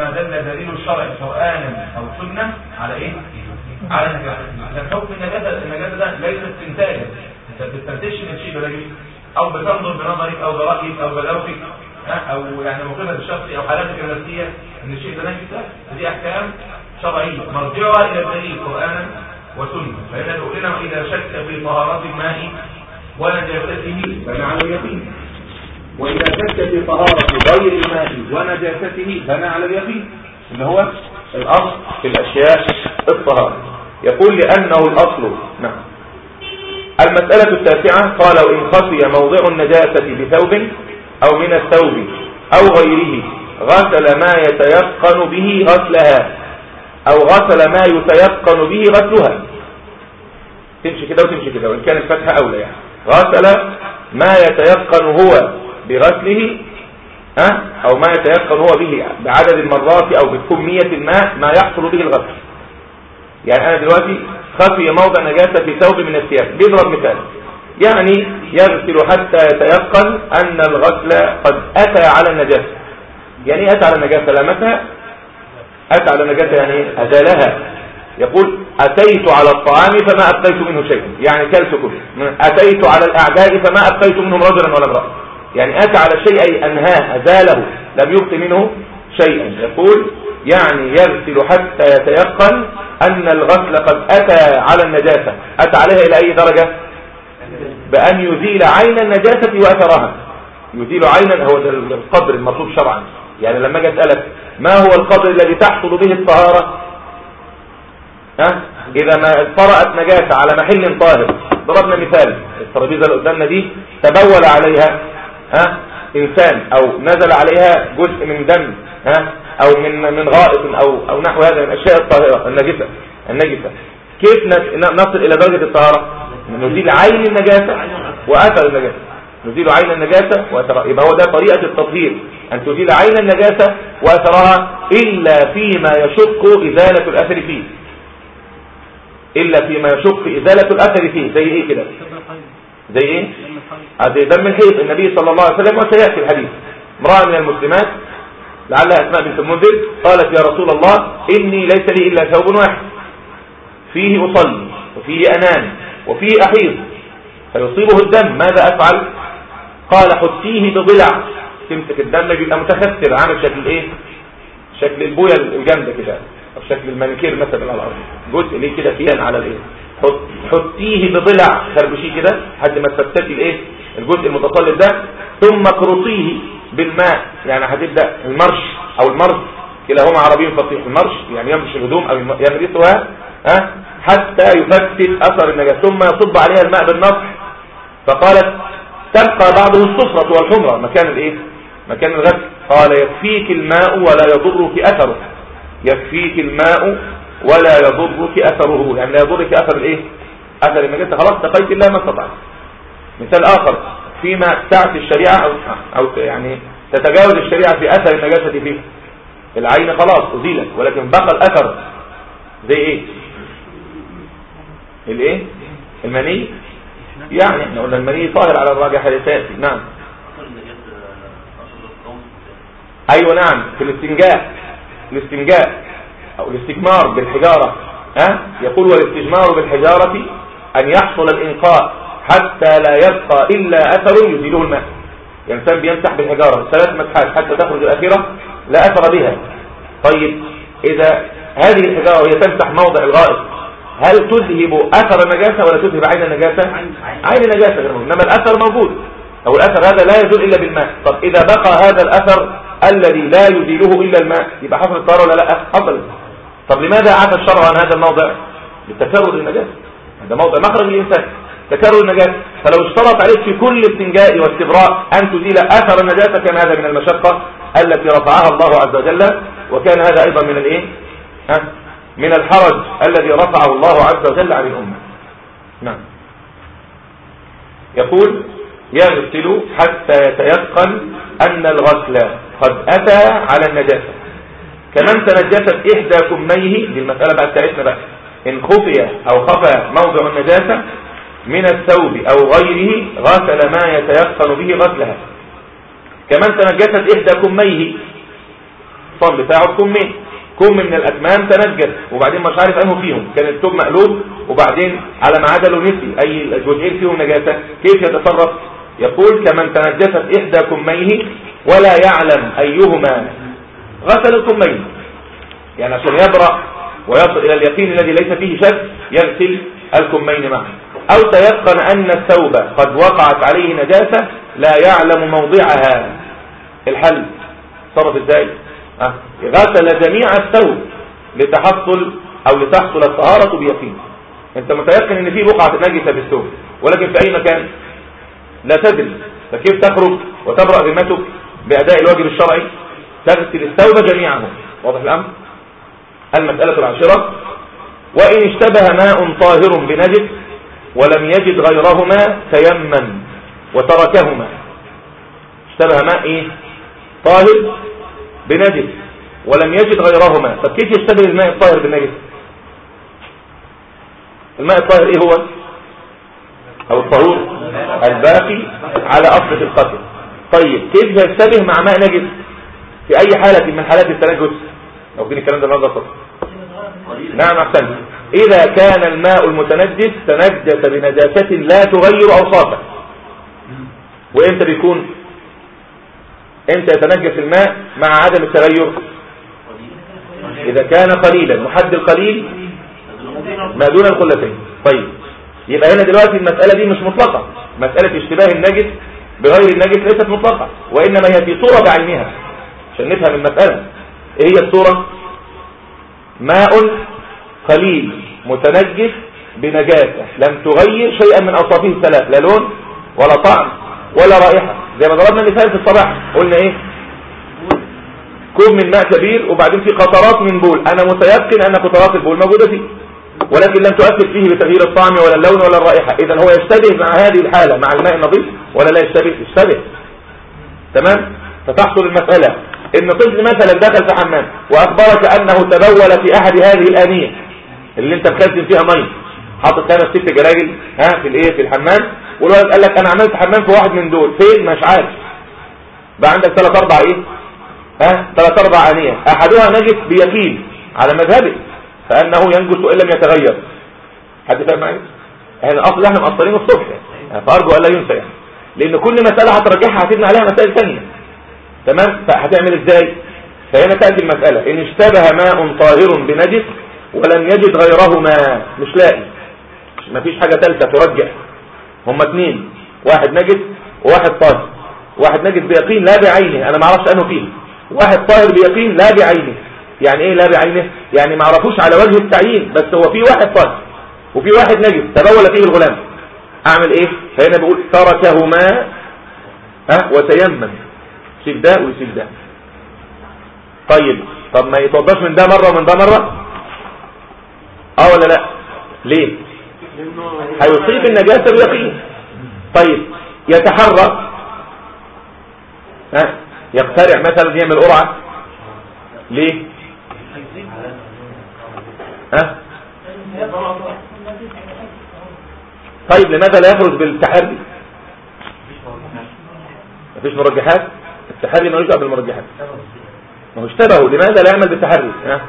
ما دل دليل الشرع قرآنا أو سنة على إيه؟ على النجاسة لكن حكم النجاسة النجاسة ده ليس استنتاجا. أنت بتستنتجش من شيء بلاقيه. أو بتنظر بنظرك أو برأيك أو بلوكك أو يعني موقفك الشخصي أو حالاتك النفسية إن الشيء ده نجس دي أحكام شرعية. مرجعها إلى الدليل قرآنا وسنة. فإن تقول لنا إذا شك في طهارة الماء ونجاسته فمع على اليقين. وإذا شك في طهارة غير الماء ونجاسته فما على اليقين. اللي هو الأصل في الأشياء الطهارة. يقول لأنه الأصل. نعم. المسألة التاسعة قال وإن خفي موضع النجاسة بثوب أو من الثوب أو غيره غسل ما يتيقن به غسلها أو غسل ما يتيقن به غسلها. تمشي كده وتمشي كده وإن كان الفتحة أولى يعني. غسل ما يتيقن هو بغسله أه؟ أو ما يتيقن هو به بعدد المرات أو بكمية الماء ما يحصل به الغسل. يعني أنا دلوقتي خفي موضع نجاسة في ثوب من الثياب. بيضرب مثال. يعني يغسل حتى يتيقن أن الغسل قد أتى على النجاسة. يعني أتى على النجاسة؟ لمسها أتى على النجاسة يعني أزالها. يقول أتيت على الطعام فما أبقيت منه شيء يعني كلت كله. أتيت على الأعداء فما أبقيت منهم رجلا ولا امرأة. يعني أتى على الشيء أي أنهاه أزاله لم يبق منه شيئا. يقول يعني يغسل حتى يتيقن أن الغسل قد أتى على النجاسة. أتى عليها إلى أي درجة؟ بأن يزيل عين النجاسة وأثرها. يزيل عينا هو القدر المطلوب شرعا. يعني لما أجي أسألك ما هو القدر الذي تحصل به الطهارة؟ ها؟ إذا ما طرأت نجاسة على محل طاهر. ضربنا مثال. الترابيزة اللي قدامنا دي تبول عليها. ها إنسان أو نزل عليها جزء من دم ها أو من من غائط أو أو نحو هذا من الأشياء الطاهرة النجسة النجسة. كيف نصل إلى درجة الطهارة؟ نزيل عين النجاسة وأثر النجاسة. نزيل عين النجاسة وأثرها يبقى هو ده طريقة التطهير. أن تزيل عين النجاسة وأثرها إلا فيما يشق إزالة الأثر فيه. إلا فيما يشق إزالة الأثر فيه. زي إيه كده؟ زي إيه؟ زي دم الحيض. النبي صلى الله عليه وسلم وسيأتي الحديث. امرأة من المسلمات لعلها أسماء بنت المنذر قالت يا رسول الله إني ليس لي إلا ثوب واحد. فيه أصلي وفيه أنام وفيه أحيض. فيصيبه الدم ماذا أفعل؟ قال حسيه بضلع. تمسك الدم بيبقى متخثر عامل شكل إيه؟ شكل البوية الجامدة كده أو شكل المانيكير مثلا على الأرض. جزء ليه كده فيها على الإيه؟ حطيه بضلع خربشيه كده لحد ما تفتتي الإيه؟ الجزء المتصلب ده ثم اقرصيه بالماء. يعني هتبدأ المرش أو المرش كلاهما عربي فصيح المرش يعني يمرش الهدوم أو يمرسها ها؟ حتى يفتت أثر النجاسه ثم يصب عليها الماء بالنصح. فقالت تبقى بعضه الصفرة والحمرة مكان الإيه؟ مكان الغسل. قال يكفيك الماء ولا يضرك أثره. يكفيك الماء ولا يضرك أثره. يعني لا يضرك أثر الايه أثر النجاسه خلاص تقيت الله ما استطعت. مثال آخر فيما تعطي الشريعة أو أو يعني تتجاوز الشريعة في أثر النجاسة فيه. العين خلاص أزيلت ولكن بقى الأثر زي إيه؟ الإيه؟ المني؟ يعني إحنا قلنا المني طاهر على الراجح الأساسي. نعم. أيوه نعم. في الاستنجاء. الاستنجاء. أو الاستجمار بالحجارة ها؟ يقول والاستجمار بالحجارة أن يحصل الإنقاء حتى لا يبقى إلا أثر يزيله الماء الانسان بيمسح بالحجارة ثلاث مسحات حتى تخرج الأخيرة لا أثر بها. طيب إذا هذه الحجارة وهي تمسح موضع الغائط هل تذهب أثر النجاسة ولا تذهب عين النجاسة عين النجاسة غير موجود إنما الأثر موجود. أو الأثر هذا لا يزول إلا بالماء. طب إذا بقى هذا الأثر الذي لا يزيله إلا الماء يبقى حصل الطهارة ولا لا؟ حصل. طب لماذا عفى الشرع عن هذا الموضع؟ لتكرر النجاسة هذا موضع مخرج الانسان تكرر النجاسة فلو اشترط عليك في كل استنجاء واستبراء أن تزيل أثر النجاسة كان هذا من المشقة التي رفعها الله عز وجل. وكان هذا أيضا من الإيه؟ ها؟ من الحرج الذي رفعه الله عز وجل عن الأمة. نعم. يقول يغسل حتى يتيقن أن الغسل قد أتى على النجاسة كمن تنجست إحدى كميه دي المسألة بقى بتاعتنا بقى. إن خفي أو خفى موضع النجاسة من الثوب أو غيره غسل ما يتيقن به غسلها. كمن تنجست إحدى كميه الفطام بتاعه بكمين كم من الأكمام تنجس وبعدين مش عارف أنه فيهم. كان الثوب مقلوب. وبعدين على ما عدله نسي. أي الجزئين فيهم نجاسة. كيف يتصرف؟ يقول كمن تنجست إحدى كميه ولا يعلم أيهما غسل الكمين. يعني عشان يبرأ ويصل إلى اليقين الذي ليس فيه شك يغسل الكمين معا أو تيقن أن الثوب قد وقعت عليه نجاسة لا يعلم موضعها. الحل. صرف إزاي؟ أه. غسل جميع الثوب لتحصل أو لتحصل الطهارة بيقين. أنت متيقن إن في بقعة نجسة بالثوب ولكن في أي مكان؟ لا تدري. فكيف تخرج وتبرأ ذمتك بأداء الواجب الشرعي؟ تغسل الثوب جميعه واضح الأمر؟ المسألة العاشرة. وإن اشتبه ماء طاهر بنجس ولم يجد غيرهما تيمم وتركهما. اشتبه ماء إيه؟ طاهر بنجس ولم يجد غيرهما. فكيف يشتبه الماء الطاهر بالنجس الماء الطاهر إيه هو؟ أو الطهور الباقي على أصل القتل. طيب كيف يشتبه مع ماء نجس؟ في أي حالة من حالات التنجس. لو كده الكلام ده النهارده نعم أحسن. إذا كان الماء المتنجس تنجس بنجاسة لا تغير أوصافه. وإمتى بيكون؟ إمتى يتنجس الماء مع عدم التغير؟ إذا كان قليلا. محد القليل ما دون القلتين. طيب. يبقى هنا دلوقتي المسألة دي مش مطلقة. مسألة اشتباه النجس بغير النجس ليست مطلقة. وإنما هي في صورة بعينها عشان نفهم المسألة إيه هي الصورة؟ ماء قليل متنجس بنجاسة لم تغير شيئا من أوصافه الثلاث لا لون ولا طعم ولا رائحة. زي ما ضربنا مثال في الصباح قلنا إيه؟ كوب من ماء كبير وبعدين في قطرات من بول. أنا متيقن أن قطرات البول موجودة فيه ولكن لم تؤثر فيه بتغيير الطعم ولا اللون ولا الرائحة. اذا هو يشتبه مع هذه الحالة مع الماء النظيف ولا لا يشتبه؟ يشتبه. تمام؟ فتحصل المسألة. ان طفل مثلا دخل في حمام وأخبرك أنه تبول في أحد هذه الآنية. اللي أنت مخزن فيها ميه حاطط خمس ست جراجل ها في الإيه؟ في الحمام. والولد قال لك أنا عملت حمام في واحد من دول. فين؟ مش عارف. بقى عندك ثلاث أربع إيه؟ ها؟ ثلاث أربع آنية. أحدها نجس بيقين على مذهبه فأنه ينجس وإن لم يتغير. حد فاهم معايا؟ إحنا أصلا إحنا مقصرين الصبح. يعني فأرجو الا ينسى يعني. لأن كل مسألة هترجعها هتبني عليها مسائل ثانية. تمام؟ فهتعمل إزاي؟ فهنا تأتي المسألة. إن اشتبه ماء طاهر بنجس ولم يجد غيرهما مش لاقي. مفيش حاجة ثالثة ترجع. هما اثنين واحد نجس وواحد طاهر. واحد نجس بيقين لا بعينه. أنا ما أعرفش أنه فيه واحد طاهر بيقين لا بعينه. يعني إيه لا بعينه؟ يعني ما عرفوش على وجه التعيين بس هو في واحد طاهر وفي واحد نجس. تبول فيه الغلام. أعمل إيه؟ فهنا بقول تركهما ها وتيمم. يسيب ده ويسيب ده. طيب طب ما يتوضاش من ده مرة ومن ده مرة؟ آه ولا لا؟ ليه؟ هيصيب النجاسة بيقين طيب يتحرك. ها؟ يقترع مثلا يعمل قرعة. ليه؟ ها؟ طيب لماذا لا يخرج بالتحري؟ مفيش مرجحات. التحري ما يجب بالمرجحات ما هو اشتبهوا. لماذا لا يعمل بالتحري؟ ها؟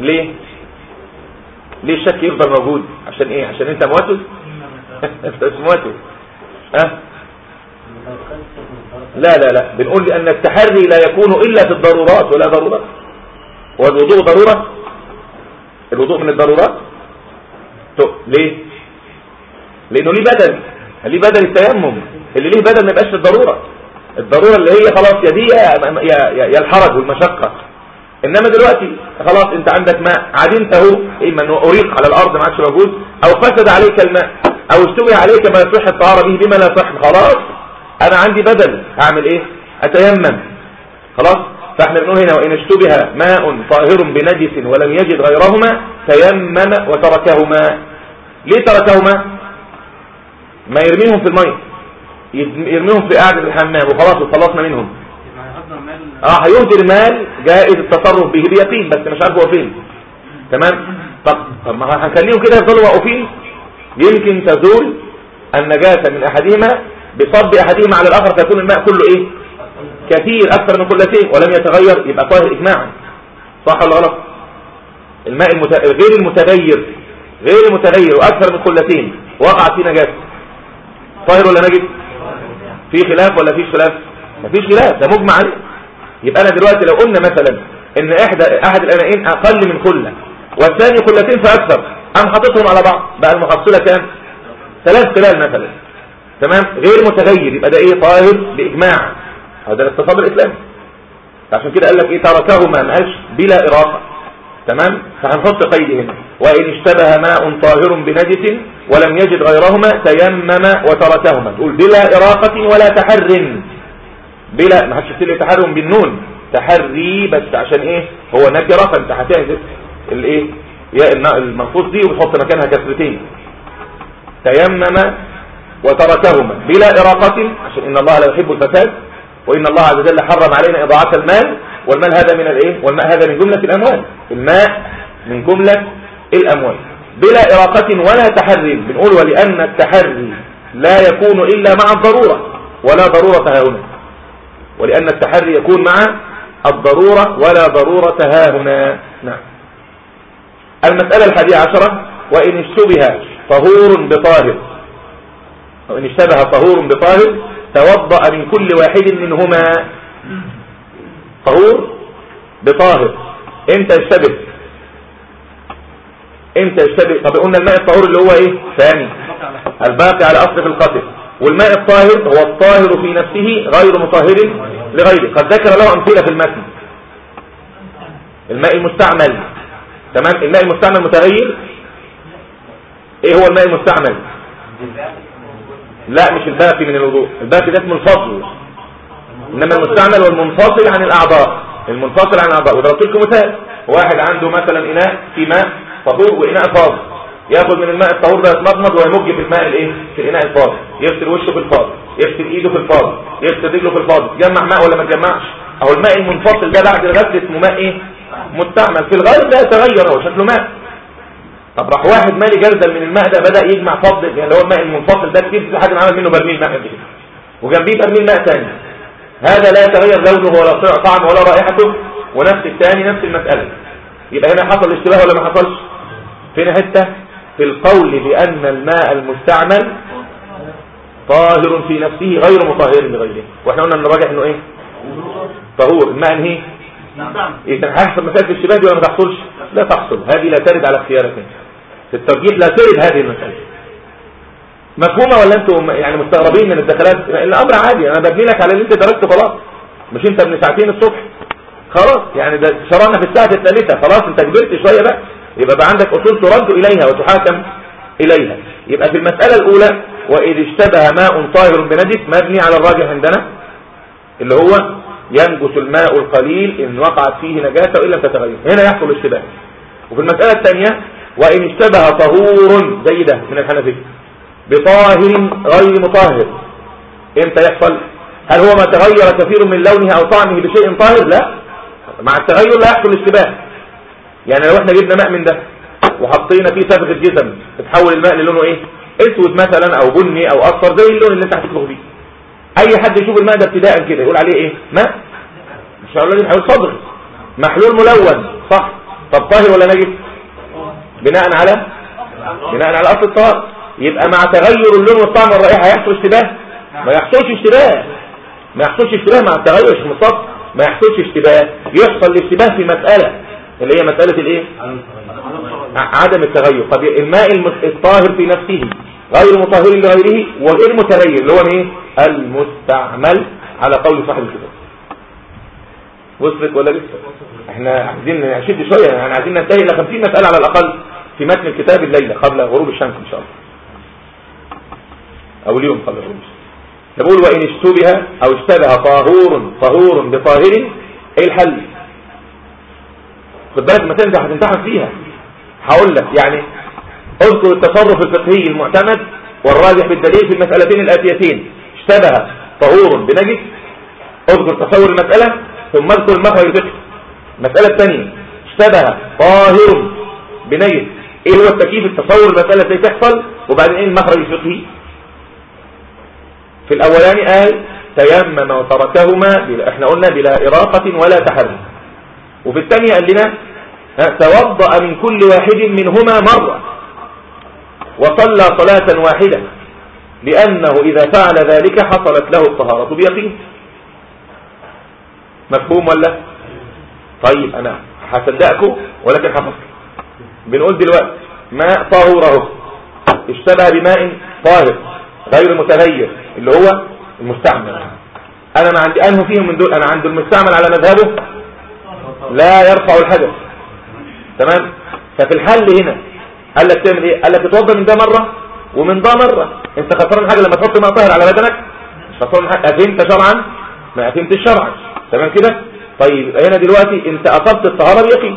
ليه؟ ليه الشك يفضل موجود؟ عشان إيه؟ عشان أنت مواتد أنت مواتد ها؟ لا لا لا. بنقول لأن التحري لا يكون إلا في الضرورات. ولا ضرورات والوضوء ضرورة؟ الوضوء من الضرورات؟ ليه؟ لأنه ليه بدل. ليه بدل التيمم؟ اللي ليه بدل ما يبقاش الضرورة. الضرورة اللي هي خلاص يا دي يا, يا, يا الحرج والمشقة. إنما دلوقتي خلاص أنت عندك ماء عدمته اما انه أريق على الأرض ما عادش موجود. أو فسد عليك الماء أو استوي عليك ما يصح الطهارة به بما لا يصح خلاص. أنا عندي بدل اعمل إيه؟ أتيمم. خلاص؟ فإحنا بنقول هنا وإن اشتبه ماء طاهر بنجس ولم يجد غيرهما تيمم وتركهما. ليه تركهما؟ ما يرميهم في المية. يرميهم في قاعدة الحمام وخلاص وخلصنا منهم. آه هيهدر مال جائز التصرف به بيقين بس مش عارف هو فين. تمام؟ طب طب ما هنخليهم كده يفضلوا واقفين. يمكن تزول النجاسة من أحدهما بصب أحدهما على الآخر فيكون الماء كله إيه؟ كثير أكثر من قلتين ولم يتغير يبقى طاهر اجماعا. صح ولا غلط؟ الماء المت... غير المتغير غير المتغير وأكثر من قلتين وقع في نجاسه طاهر ولا نجس في خلاف ولا في خلاف؟ مفيش خلاف ده مجمع عليه. يبقى أنا دلوقتي لو قلنا مثلا إن احدى أحد الانائين أقل من كله والثاني قلتين فاكثر أم حاططهم على بعض؟ بقى المحصله كام؟ ثلاث خلال مثلا. تمام؟ غير متغير يبقى ده إيه؟ طاهر بإجماع. هذا الاقتصاد الاسلامي عشان كده قال لك إيه؟ تركهما ما قالش بلا اراقه تمام؟ فهنحط قيد هنا. وإن اشتبه ماء طاهر بنجس ولم يجد غيرهما تيمم وتركهما. تقول بلا إراقة ولا تحر. بلا ما حدش يكتب تحرم بالنون. تحري بس عشان إيه؟ هو نكرة فأنت هتحذف الإيه؟ يا المنصوص دي وتحط مكانها كسرتين. تيمم وتركهما. بلا إراقة عشان إن الله لا يحب الفساد وإن الله عز وجل حرم علينا إضاعة المال والمال هذا من الإيه؟ والماء هذا من جملة الأموال الماء من جملة الأموال. بلا إراقة ولا تحري. بنقول ولأن التحري لا يكون إلا مع الضرورة. ولا ضرورة ها هنا. ولأن التحري يكون مع الضرورة ولا ضرورة ها هنا. نعم. المسألة الحادية عشرة. وإن اشتبه طهور بطاهر. وإن اشتبه طهور بطاهر توضأ من كل واحد منهما. طهور بطاهر. إمتى يشتبه إمتى يشتبه؟ طب قلنا الماء الطهور اللي هو إيه؟ ثاني. الباقي على أصل في القتل. والماء الطاهر هو الطاهر في نفسه غير مطهر لغيره. قد ذكر له أمثلة في المتن. الماء المستعمل. تمام؟ الماء المستعمل متغير؟ إيه هو الماء المستعمل؟ لا مش الباقي من الوضوء. الباقي ده اسمه الفضل إنما المستعمل والمنفصل عن الأعضاء. المنفصل عن الأعضاء. وضربت لكم مثال واحد عنده مثلا إناء في ماء طهور وإناء فاضي. ياخذ من الماء الطهور ده يتمضمض ويمج في الماء الإيه؟ في الإناء الفاضي. يغسل وشه في الفاضي. يغسل إيده في الفاضي. يغسل رجله في الفاضي. تجمع ماء ولا ما تجمعش؟ أهو الماء المنفصل ده بعد الغسل اسمه ماء إيه؟ مستعمل. في الغالب لا يتغير هو شكله ماء. طب راح واحد مالي جردل من الماء ده بدأ يجمع فضل يعني اللي هو الماء المنفصل ده كتير لحد ما عمل منه برميل ماء كده. وجنبيه برميل ماء ثاني هذا لا يتغير لونه ولا طعمه ولا رائحته ونفس الثاني نفس المسألة. يبقى هنا حصل اشتباه ولا ما حصلش؟ فين حتة؟ في القول بأن الماء المستعمل طاهر في نفسه غير مطهر لغيره وإحنا قلنا إن الراجح إنه إيه؟ طهور. الماء انهي إذا هيحصل مسألة الاشتباه دي ولا ما تحصلش؟ لا تحصل. هذه لا ترد على اختيارك في الترجيح لا ترد هذه المسألة مفهومة ولا أنتم يعني مستغربين من الدخلات؟ الأمر عادي. أنا ببني لك على اللي أنت درسته خلاص. مش أنت من ساعتين الصبح؟ خلاص. يعني ده شرعنا في الساعة الثالثة. خلاص أنت كبرت شوية بقى. يبقى بقى عندك أصول ترد إليها وتحاكم إليها. يبقى في المسألة الأولى واذا اشتبه ماء طاهر بنجس مبني على الراجح عندنا اللي هو ينجس الماء القليل إن وقعت فيه نجاسة وإن لم تتغير. هنا يحصل اشتباه. وفي المسألة الثانية وإن اشتبه طهور زي ده من الحنفية بطاهر غير مطهر. إمتى يحصل؟ هل هو ما تغير كثير من لونه أو طعمه بشيء طاهر؟ لا. مع التغير لا يحصل اشتباه. يعني لو إحنا جبنا ماء من ده وحطينا فيه صبغه جسم تتحول الماء للونه إيه؟ اسود مثلا أو بني أو أصفر زي اللون اللي انت هتطبخ بيه. أي حد يشوف الماء ده ابتداء كده يقول عليه إيه؟ ماء. مش هقول له هيقول صبغ محلول ملون. صح. طب طاهر ولا نجس؟ بناء على؟ بناء على أصل الطهارة. يبقى مع تغير اللون والطعم والرائحة هيحصل اشتباه. ما يحصلش اشتباه. ما يحصلش اشتباه مع التغير مش مصاب ما يحصلش اشتباه. يحصل الاشتباه في مسألة. اللي هي مسألة الايه؟ عدم التغير. طب الماء الطاهر في نفسه غير مطهر لغيره وغير متغير اللي هو إيه المستعمل. على قول صاحب الكتاب. وصلت ولا لسه؟ إحنا عايزين نشد شوية. يعني عايزين ننتهي إلى 50 مسألة على الأقل في متن الكتاب الليلة قبل غروب الشمس إن شاء الله. أو اليوم قبل غروب الشمس. نقول وإن اشتبه أو اشتبه طاهور طهور بطاهر إيه الحل؟ خد بالك انت هتمتحن فيها. هقول لك يعني اذكر التصرف الفقهي المعتمد والراجح بالدليل في المسألتين الآتيتين. اشتبه طهور بنجس اذكر تصور المسألة ثم اذكر المخرج الفقهي. المسألة الثانية اشتبه طاهر بنجس. إيه هو التكييف؟ التصور المسألة إزاي تحصل؟ وبعدين إيه المخرج الفقهي؟ في الأولاني قال تيمم وتركهما إحنا قلنا بلا إراقة ولا تحرك وفي الثانية قال لنا توضأ من كل واحد منهما مرة وصلى صلاة واحدة لأنه إذا فعل ذلك حصلت له الطهارة بيقين. مفهوم ولا؟ طيب أنا هصدقكم ولكن حفظ بنقول دلوقتي ماء طهوره؟ اشتبه بماء طاهر غير متغير اللي هو المستعمل. أنا ما عندي أنه فيهم من دول أنا عند المستعمل على مذهبه لا يرفع الحدث. تمام؟ ففي الحل هنا قال لك تعمل إيه؟ قال لك تتوضا من ده مرة ومن ده مرة. أنت خسران حاجة لما تحط ماء طاهر على بدنك؟ خسران حاجة. اثمت شرعا؟ ما اثمتش شرعا. تمام كده؟ طيب هنا دلوقتي أنت أصبت الطهارة بيقين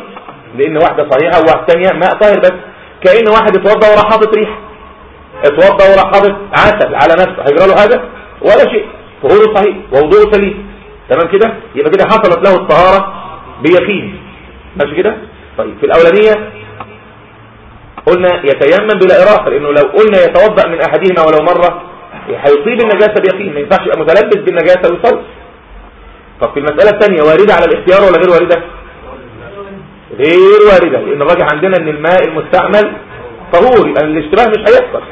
لأن واحدة صحيحة وواحدة ثانية ماء طاهر بس. كأن واحد اتوضى وراح حاطط ريح اتوضى وراح حاطط عسل على نفسه. هيجرى له حاجة؟ ولا شيء. طهوره صحيح. ووضوءه سليم. تمام كده؟ يبقى كده حصلت له الطهارة بيقين. ماشي كده؟ طيب في الأولانية قلنا يتيمم بلا إراقة لأنه لو قلنا يتوضأ من أحدهما ولو مرة هيصيب النجاسة بيقين ما ينفعش يبقى متلبس بالنجاسة ويصلي طب في المسألة الثانية واردة على الاختيار ولا غير واردة؟ غير واردة لأن الراجح عندنا أن الماء المستعمل طهور يبقى الاشتباه مش هيحصل.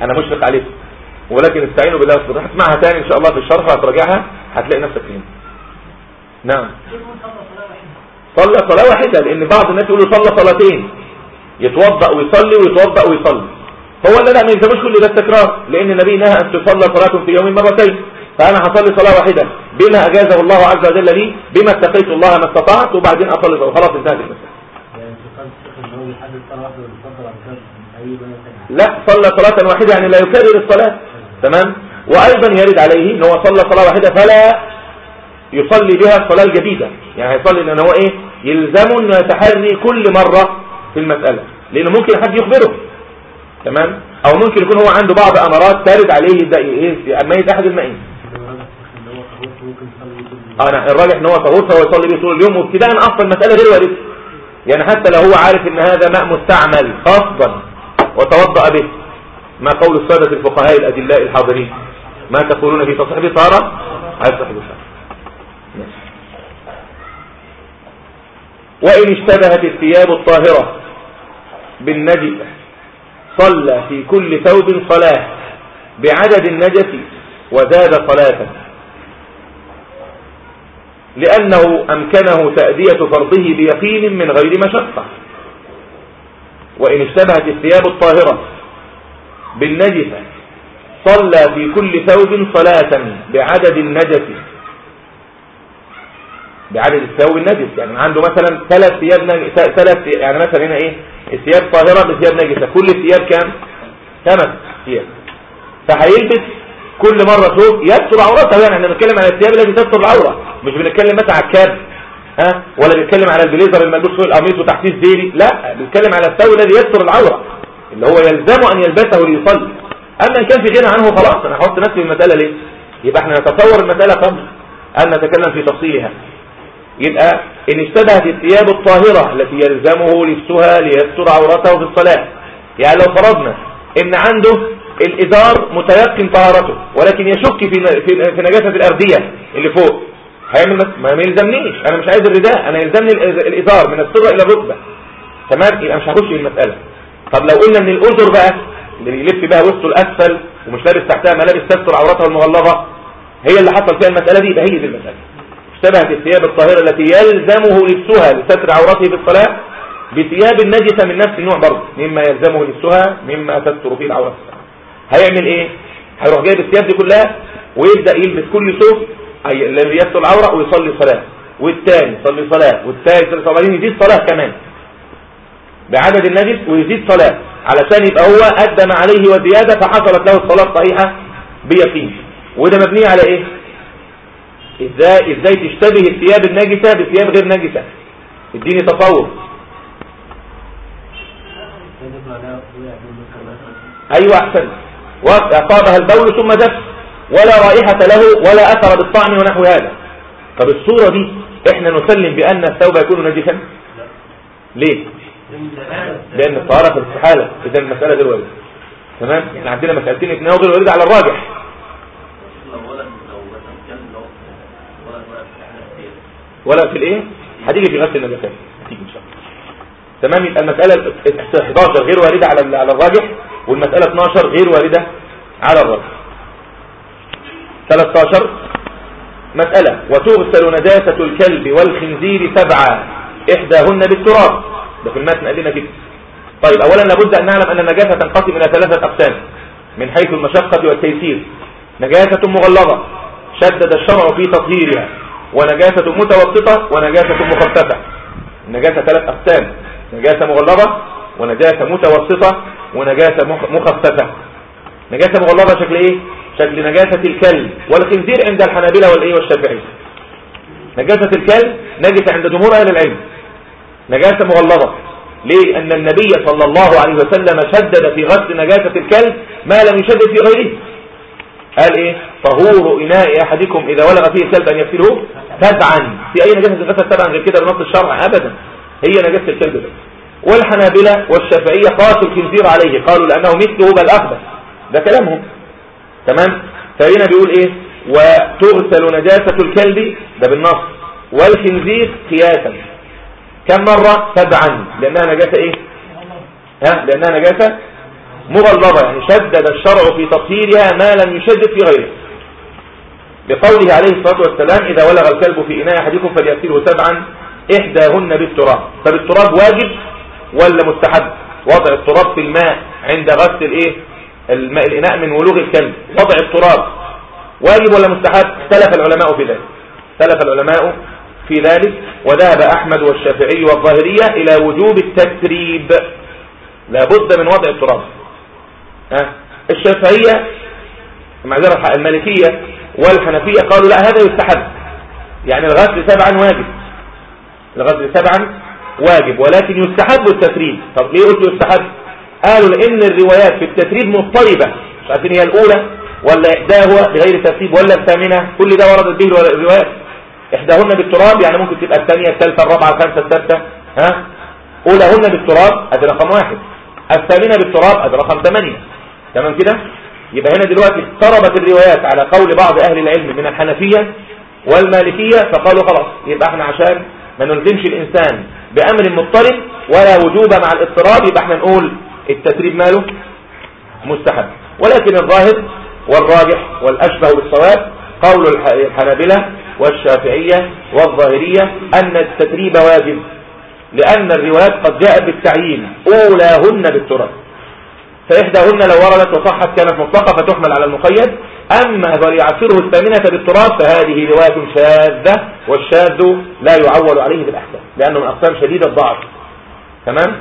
أنا مشفق عليك ولكن استعينوا بالله والصبر هتسمعها تاني إن شاء الله في الشرح هتراجعها هتلاقي نفسك فين. نعم. صلى صلاة واحدة لأن بعض الناس يقولوا صلى صلاتين. يتوضأ ويصلي ويتوضأ ويصلي. هو لا لا ما يلزموش كل ده التكرار لأن النبي نهى أن تصلى صلاة في يوم مرتين. فأنا هصلي صلاة واحدة. بما أجازه الله عز وجل لي بما اتقيت الله ما استطعت وبعدين أصلي صلاة. خلاص انتهت المسألة. لا صلى صلاة واحدة يعني لا يكرر الصلاة. تمام؟ وأيضا يرد عليه إن هو صلى صلاة واحدة فلا يصلي بها الصلاة الجديدة. يعني هيصلي ان هو إيه؟ يلزمه إنه يتحري كل مرة في المسألة. لأنه ممكن حد يخبره. تمام؟ أو ممكن يكون هو عنده بعض أمارات ترد عليه إيه؟ ميت أحد المائين أنا الراجح إن هو طهور فهو يصلي به طول اليوم وابتداء أصلا المسألة غير وارده يعني حتى لو هو عارف إن هذا ماء مستعمل قصدا وتوضأ به. ما قول السادة الفقهاء الأدلاء الحاضرين؟ ما تقولون في تصحيح طهاره عايز تصحيح وإن اشتبهت الثياب الطاهرة بالنجسة صلى في كل ثوب صلاة بعدد النجس وزاد صلاة. لأنه أمكنه تأدية فرضه بيقين من غير مشقة. وإن اشتبهت الثياب الطاهرة بالنجسة صلى في كل ثوب صلاة بعدد النجس بعدد الثوب النجس. يعني عنده مثلا ثلاث ثياب ثلاث يعني مثلا هنا إيه؟ الثياب طاهرة بثياب نجسة. كل الثياب كام؟ خمس ثياب. فهيلبس كل مرة ثوب يستر عورته. يعني إحنا بنتكلم على الثياب التي تستر العورة. مش بنتكلم مثلا على الكاب ها؟ ولا بنتكلم على البليزر الملبوس فوق القميص وتحتيه ديلي لا بنتكلم على الثوب الذي يستر العورة اللي هو يلزمه أن يلبسه ليصلي. أما إن كان في غنى عنه خلاص. أنا هحط نفسي في المسألة ليه؟ يبقى إحنا نتصور المسألة قبل ان نتكلم في تفصيلها؟ يبقى إن اشتبهت الثياب الطاهرة التي يلزمه لبسها ليستر عورته في الصلاة. يعني لو فرضنا إن عنده الإزار متيقن طهارته ولكن يشك في في, نجاسة الأردية اللي فوق. هيعمل ما يلزمنيش. أنا مش عايز الرداء أنا يلزمني الإزار من الصدر إلى الركبة. تمام؟ يبقى مش هخش في المسألة. طب لو قلنا ان الأزر بقى اللي يلف بها وسطه الأسفل ومش لابس تحتها ملابس تستر عورته المغلظة هي اللي حصل فيها المسألة دي؟ يبقى هي دي المسألة. اشتبهت الثياب الطاهرة التي يلزمه لبسها لستر عورته في الصلاة بثياب النجسة من نفس النوع برضه مما يلزمه لبسها مما تستر فيه العورة. هيعمل إيه؟ هيروح جايب الثياب دي كلها ويبدأ يلبس كل ثوب الذي يستر العورة ويصلي صلاة والثاني يصلي صلاة والثالث يصلي صلاة يزيد صلاة كمان. بعدد النجس ويزيد صلاة. علشان يبقى هو أدى ما عليه وزيادة فحصلت له الصلاة صحيحة بيقين. وده مبني على إيه؟ إزاي إزاي تشتبه الثياب النجسة بثياب غير نجسة اديني تصور أيوه أحسن. واصابها البول ثم دف ولا رائحة له ولا أثر بالطعم ونحو هذا. طب الصورة دي إحنا نسلم بأن الثوب يكون نجسا ليه؟ لأن الطهارة في الاستحالة اذا المسألة غير تمام؟ إحنا عندنا مسألتين اثنين غير واردة على الراجح. ولا في الايه؟ هتيجي في غسل النجاسات هتيجي إن شاء الله. تمام؟ يبقى المسألة 11 غير واردة على على الراجح والمسألة 12 غير واردة على الراجح. 13 مسألة وتغسل نجاسة الكلب والخنزير سبعة إحداهن بالتراب. ده في المتن قال لنا كده. طيب أولا لابد أن نعلم أن النجاسة تنقسم إلى ثلاثة أقسام من حيث المشقة والتيسير. نجاسة مغلظة شدد الشرع في تطهيرها. ونجاسة متوسطة ونجاسة مخففة النجاسة ثلاث أقسام نجاسة مغلظة ونجاسة متوسطة ونجاسة مخففة. نجاسة مغلظة شكل إيه؟ شكل نجاسة الكلب والخنزير عند الحنابلة والإيه والشافعية. نجاسة الكلب نجسة عند جمهور أهل العلم. نجاسة مغلظة. ليه؟ أن النبي صلى الله عليه وسلم شدد في غسل نجاسة الكلب ما لم يشدد في غيره. قال إيه؟ طهور إناء أحدكم إذا ولغ فيه الكلب أن يغسله سبعا في أي نجاسة تغسل سبعا غير كده؟ بنص الشرع ابدا. هي نجاسة الكلب بس. والحنابلة والشافعية قاسوا الخنزير عليه. قالوا لأنه مثله بل أخبث. ده كلامهم. تمام؟ فهنا بيقول إيه؟ وتغسل نجاسة الكلب. ده بالنص. والخنزير قياسا كم مرة؟ سبعا لأنها نجاسة إيه؟ ها؟ لأنها نجاسة مغلظة. يعني شدد الشرع في تطهيرها ما لم يشدد في غيره. بقوله عليه الصلاة والسلام إذا ولغ الكلب في إناء أحدكم فليغسله سبعا إحداهن بالتراب. طب التراب واجب ولا مستحب؟ وضع التراب في الماء عند غسل الايه الماء الإناء من ولوغ الكلب. وضع التراب واجب ولا مستحب؟ اختلف العلماء في ذلك. اختلف العلماء في ذلك. وذهب أحمد والشافعي والظاهرية إلى وجوب التتريب لابد من وضع التراب. ها؟ الشافعية معذرة المالكية والحنفية قالوا لا هذا يستحب. يعني الغسل سبعا واجب. الغسل سبعا واجب ولكن يستحب التتريب طب ليه قلت يستحب؟ قالوا لأن الروايات في التتريب مضطربة. مش عارفين هي الأولى ولا احداها بغير ترتيب ولا الثامنة. كل ده وردت به الروايات. إحداهن بالتراب يعني ممكن تبقى الثانية الثالثة الرابعة الخامسة السادسة ها؟ اولهن بالتراب ادي رقم واحد. الثامنة بالتراب ادي رقم ثمانية. تمام كده؟ يبقى هنا دلوقتي اضطربت الروايات على قول بعض أهل العلم من الحنفية والمالكية فقالوا خلاص يبقى إحنا عشان ما نلزمش الإنسان بأمر مضطرب ولا وجوب مع الاضطراب يبقى إحنا نقول التسريب ماله مستحب. ولكن الظاهر والراجح والأشبه بالصواب قول الحنابلة والشافعية والظاهرية أن التتريب واجب لأن الروايات قد جاءت بالتعيين أولاهن بالتراب. فإحداهن لو وردت وصحت كانت مطلقة فتحمل على المقيد. أما وليعصره الثامنة بالتراب فهذه رواية شاذة والشاذ لا يعول عليه بالأحكام لأنه من أقسام شديدة الضعف. تمام؟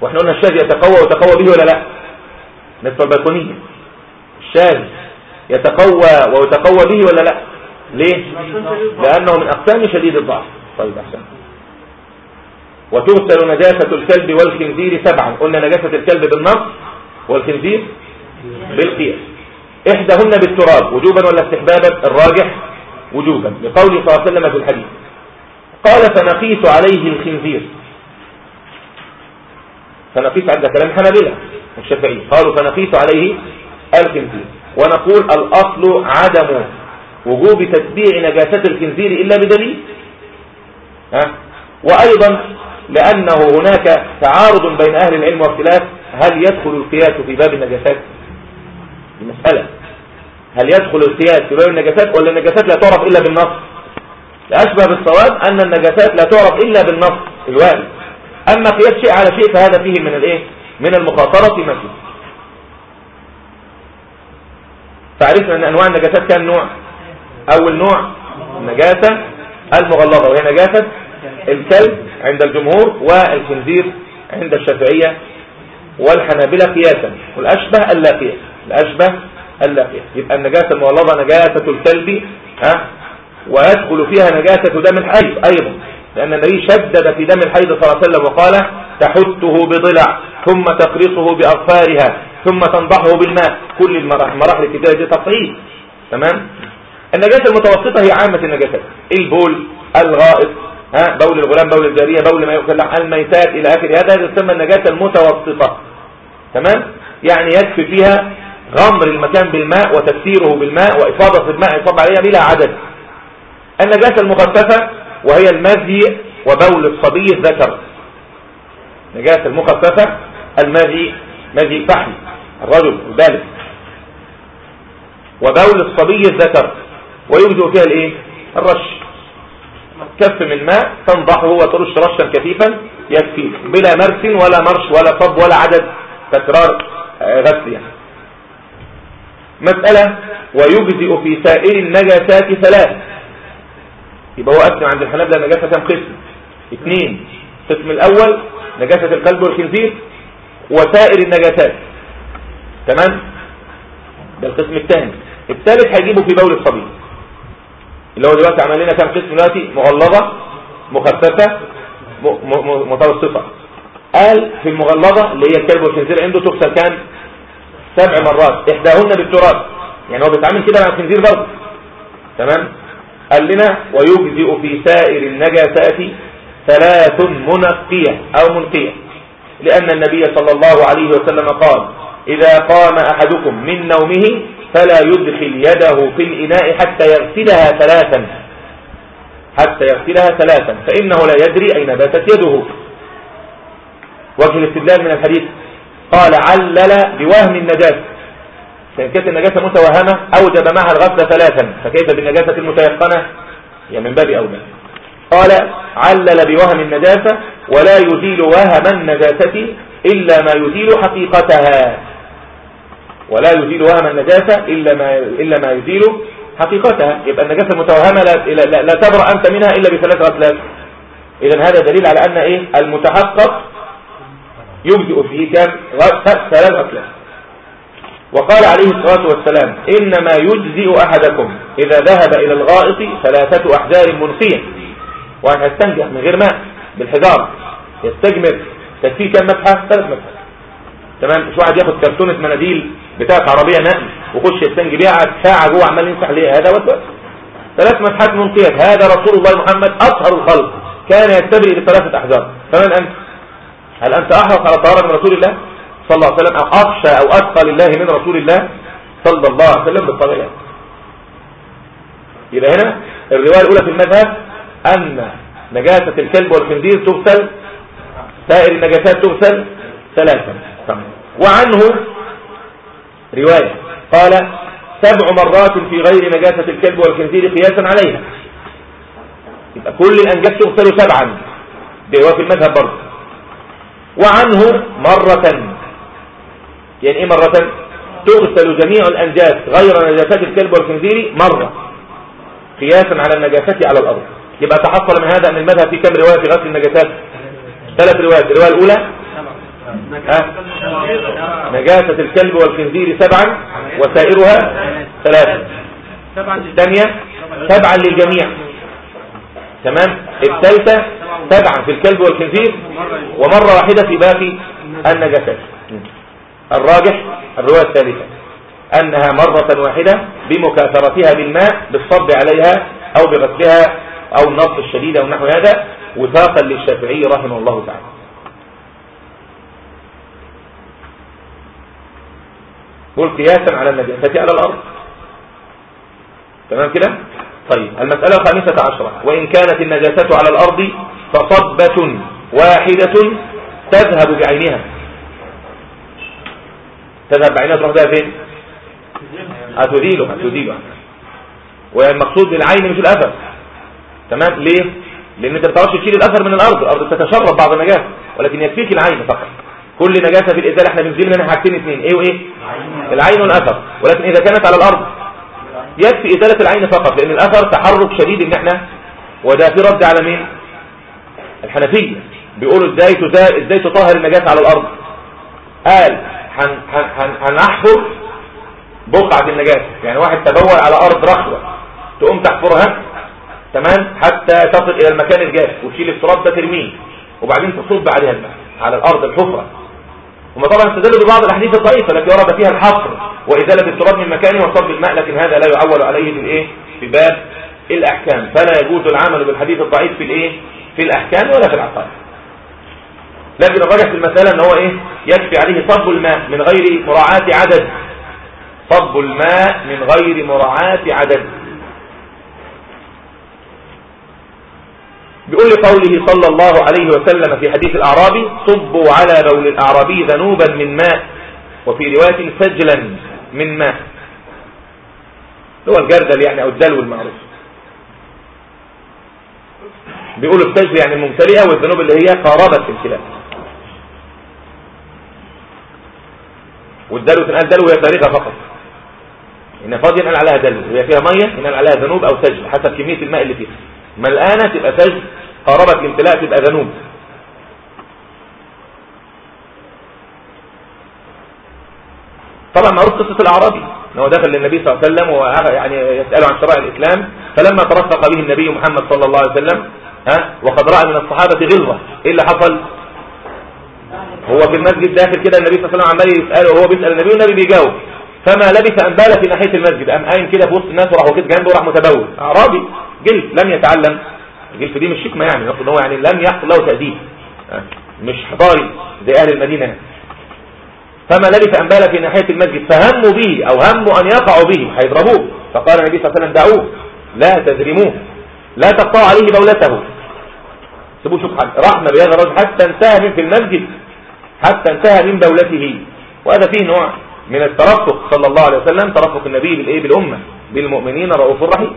وإحنا قلنا الشاذ يتقوى وتقوى به ولا لا؟ مثل البيكونية الشاذ يتقوى ويتقوى به ولا لا؟ ليه؟ لأنه من أقسام شديد الضعف. طيب أحسن وتغسل نجاسة الكلب والخنزير سبعا. قلنا نجاسة الكلب بالنص والخنزير بالقياس إحداهن بالتراب وجوبا ولا استحبابا؟ الراجح وجوبا لقوله صلى الله عليه وسلم في الحديث. قال فنقيس عليه الخنزير. فنقيس عند كلام حنابلة الشافعي قالوا فنقيس عليه الخنزير. ونقول الأصل عدم وجوب تتبيع نجاسة الخنزير إلا بدليل. ها؟ وأيضا لأنه هناك تعارض بين أهل العلم واختلاف. هل يدخل القياس في باب النجاسات؟ المسألة. هل يدخل القياس في باب النجاسات ولا النجاسات لا تعرف إلا بالنص؟ الأشبه بالصواب أن النجاسات لا تعرف إلا بالنص. الوارد. أما قياس شيء على شيء فهذا فيه من الإيه؟ من المخاطرة ما فيه فعرفنا أن أنواع النجاسات كم نوع؟ أول نوع النجاسة المغلظة. وهي نجاسة الكلب عند الجمهور والخنزير عند الشافعية والحنابلة قياسا. والأشبه قياس الأشبه قياس يبقى النجاسة المغلظة نجاسة الكلب ها؟ ويدخل فيها نجاسة دم الحيض أيضا. لأن النبي شدد في دم الحيض صلى الله عليه وسلم وقال تحته بضلع ثم تقرصه بأغفارها ثم تنضحه بالماء. كل المراحل الكتابة دي تفصيل. تمام؟ النجاسة المتوسطة هي عامة النجاسات البول الغائط ها بول الغلام بول الجارية بول ما يؤكل لحم الميتات إلى آخر هذا تسمى النجاسة المتوسطة. تمام؟ يعني يكفي فيها غمر المكان بالماء وتكسيره بالماء وإفاضة الماء يصب عليها بلا عدد. النجاسة المخففة وهي المزي وبول الصبي الذكر. نجاسة المخففة المزي مزي الفحل الرجل البالغ. وبول الصبي الذكر. ويجزئ فيها الإيه؟ الرش. كف من ماء تنضحه وترش رشا كثيفا يكفي. بلا مرس ولا مرش ولا صب ولا عدد تكرار آه، غسل يعني. مسألة ويجزئ في سائر النجاسات ثلاث. يبقى هو قسم عند الحنابلة النجاسة كم قسم؟ اثنين. القسم الأول نجاسة القلب والخنزير وسائر النجاسات. تمام؟ ده القسم الثاني. الثالث هيجيبه في بول الصبي. اللي هو دلوقتي عمل لنا كام قسم دلوقتي؟ مغلظة مخففة متوسطة قال في المغلظة اللي هي الكلب والخنزير عنده تغسل كام؟ سبع مرات. إحداهن بالتراب. يعني هو بيتعامل كده مع الخنزير برضه. تمام؟ قال لنا ويجزئ في سائر النجاسات ثلاث منقية أو منقية. لأن النبي صلى الله عليه وسلم قال إذا قام أحدكم من نومه فلا يدخل يده في الإناء حتى يغسلها ثلاثا. حتى يغسلها ثلاثا. فإنه لا يدري أين باتت يده. وجه الاستدلال من الحديث. قال علل بوهم النجاسة فإن كانت النجاسة متوهمة أوجب معها الغسل ثلاثا. فكيف بالنجاسة المتيقنة؟ هي من باب أولى. قال علل بوهم النجاسة ولا يزيل وهم النجاسة إلا ما يزيل حقيقتها. ولا يزيل وهم النجاسة إلا ما, إلا ما يزيل حقيقتها. يبقى النجاسة المتوهمة لا, لا, تبرأ أنت منها إلا بثلاث غسلات إذا هذا دليل على أن إيه؟ المتحقق يبدئ فيه كم ثلاث غسلات وقال عليه الصلاة والسلام إنما يجزئ أحدكم إذا ذهب إلى الغائط ثلاثة أحجار منقية وأن يستنجح من غير ماء بالحجارة. يستجمر تكفيه كم مسحة ثلاث مسحة تمام؟ مش واحد ياخد كرتونة مناديل بتاعت عربية نقل وخش يستنجي بيها قعد ساعة جوه عمال يمسح ليه؟ هذا وسوس ثلاث مسحات منقية هذا رسول الله محمد أطهر الخلق. كان يستبرئ بثلاثة أحجار فمن أنت؟ هل أنت أحرص على طهارة من رسول الله؟ صلى الله عليه وسلم. أو أخشى أو أتقى لله من رسول الله صلى الله عليه وسلم بالطبيعة. يبقى هنا الرواية الأولى في المذهب أن نجاسة الكلب والخنزير تغسل. سائر النجاسات تغسل ثلاثا. وعنه رواية. قال سبع مرات في غير نجاسة الكلب والخنزير قياسا عليها. يبقى كل الأنجاس تغسل سبعا. ده في المذهب برضه. وعنه مرة. يعني إيه مرة؟ تغسل جميع الأنجاس غير نجاسات الكلب والخنزير مرة. قياسا على النجاسة على الأرض. يبقى تحصل من هذا أن المذهب في كم رواية في غسل النجاسات؟ ثلاث روايات. الرواية الأولى نجاسة الكلب والخنزير سبعا وسائرها ثلاثة الثانية سبعا للجميع. تمام؟ الثالثة سبعا في الكلب والخنزير. ومرة واحدة في باقي النجاسات. الراجح الرواية الثالثة. أنها مرة واحدة بمكاثرتها بالماء بالصب عليها أو بغسلها أو النص الشديد أو نحو هذا وثاقا للشافعي رحمه الله تعالى. قول قياسا على النجاسة على الأرض. تمام كده؟ طيب المسألة الخامسة عشرة. وإن كانت النجاسة على الأرض فصبة واحدة تذهب بعينها. تذهب بعينها تروح بها فين؟ هتزيله هتزيله والمقصود بالعين مش الأثر. تمام؟ ليه؟ لأن أنت بتعرفش تشيل الأثر من الأرض. الأرض بتتشرب بعض النجاسة ولكن يكفيك العين فقط. كل نجاسة في الإزالة إحنا بنزيل منها حاجتين اثنين إيه وإيه؟ العين. والأثر. ولكن إذا كانت على الأرض يكفي إزالة العين فقط لأن الأثر تحرك شديد إن إحنا وده في رد على مين؟ الحنفية. بيقولوا إزاي إزاي تطهر النجاسة على الأرض. قال هنحفر بقعة النجاسة. يعني واحد تبول على أرض رخوة تقوم تحفرها تمام؟ حتى تصل إلى المكان الجاف وتشيل التراب ده ترميه وبعدين تصب عليها الماء على الأرض الحفرة. هم طبعا استدلوا ببعض الأحاديث الضعيفة التي ورد فيها الحصر وإزالة التراب من مكانه وصب الماء لكن هذا لا يعول عليه في الإيه؟ في باب الأحكام. فلا يجوز العمل بالحديث الضعيف في الإيه؟ في الأحكام ولا في العقائد. لكن الراجح في المساله إن هو إيه؟ يكفي عليه صب الماء من غير مراعاة عدد. صب الماء من غير مراعاة عدد. بيقول لقوله صلى الله عليه وسلم في حديث الأعرابي صبوا على بول الأعرابي ذنوبا من ماء. وفي رواية سجلا من ماء. هو الجردل يعني أو الدلو المعروف. بيقولوا السجل يعني الممتلئة والذنوب اللي هي قاربت الامتلاء والدلو تنقل دلو هي فارغة فقط. إن فاضية ينقل عليها دلو. وهي فيها مية ينقل عليها ذنوب أو سجل حسب كمية الماء اللي فيها. ملقانة تبقى سجل قاربت الامتلاء تبقى ذنوب طبعا معروف قصة الأعرابي أنه دخل للنبي صلى الله عليه وسلم ويعني يسأله عن شرائع الإسلام فلما ترفق به النبي محمد صلى الله عليه وسلم ها وقد رأى من الصحابة غلظة إيه اللي حصل؟ هو في المسجد داخل كده النبي صلى الله عليه وسلم عمال يسأله وهو بيسأل النبي والنبي بيجاوب. فما لبث أن بال في ناحية المسجد قام قايم كده في وسط الناس وراح وكده جنبه وراح متبول. أعرابي جلد لم يتعلم. الجلد دي مش شكمة يعني يقصد هو يعني لم يحصل له تأديب. مش حضاري زي أهل المدينة فما لبث أن بال في ناحية المسجد فهموا به أو هموا أن يقعوا به هيضربوه فقال النبي صلى الله عليه وسلم دعوه لا تذرموه لا تقطعوا عليه بولته. سيبوه شوف رحمة بهذا الرجل حتى انتهى من في المسجد حتى انتهى من بولته. وهذا فيه نوع من الترفق صلى الله عليه وسلم ترفق النبي بالإيه؟ بالأمة بالمؤمنين رؤوف رحيم.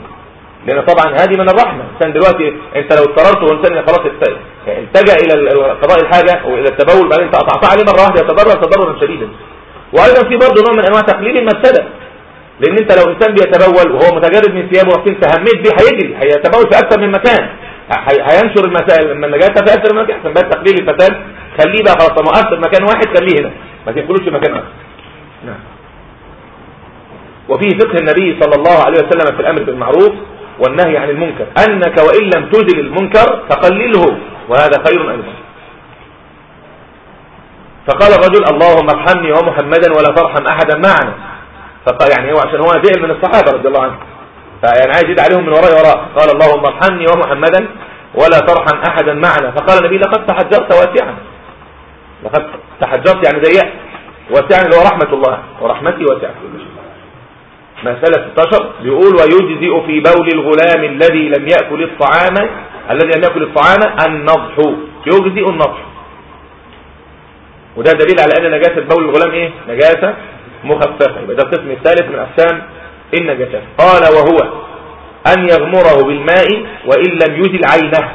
لأن طبعا هذه من الرحمة. انسان دلوقتي أنت لو اضطررت وانسان خلاص التجأ إلى قضاء الحاجة وإلى التبول بعدين انت قطعتها عليه مرة واحدة يتضرر تضررا شديدا. وأيضا في برضه نوع من أنواع تقليل المفسدة. لأن أنت لو إنسان بيتبول وهو متجرد من ثيابه وانت هميت بيه هيجري هيتبول في أكثر من مكان. هينشر المسائل النجاسه في أكثر من مكان. عشان بس تقليل الفساد خليه بقى خلاص. في مكان واحد خليه هنا. ما تنقلوش في مكان اخر نعم. وفيه فقه النبي صلى الله عليه وسلم في الأمر بالمعروف والنهي عن المنكر. أنك وإن لم تزل المنكر فقلله وهذا خير أيضا. فقال الرجل اللهم ارحمني ومحمدا ولا ترحم احدا معنا. فقال يعني هو عشان هو زعل من الصحابة رضي الله عنهم. فيعني عايز يدعي عليهم من وراء وراء. قال اللهم ارحمني ومحمدا ولا ترحم احدا معنا. فقال النبي لقد تحجرت واسعا. لقد تحجرت يعني ضيقت واسعا هو رحمة الله. ورحمتي واسعة. كل مسألة 16 بيقول ويجزئ في بول الغلام الذي لم يأكل الطعام الذي لم يأكل الطعام النضح. يجزئ النضح. وده دليل على أن نجاسة بول الغلام إيه؟ نجاسة مخففة. يبقى ده القسم الثالث من أقسام النجاسات قال وهو أن يغمره بالماء وإن لم يزل عينه.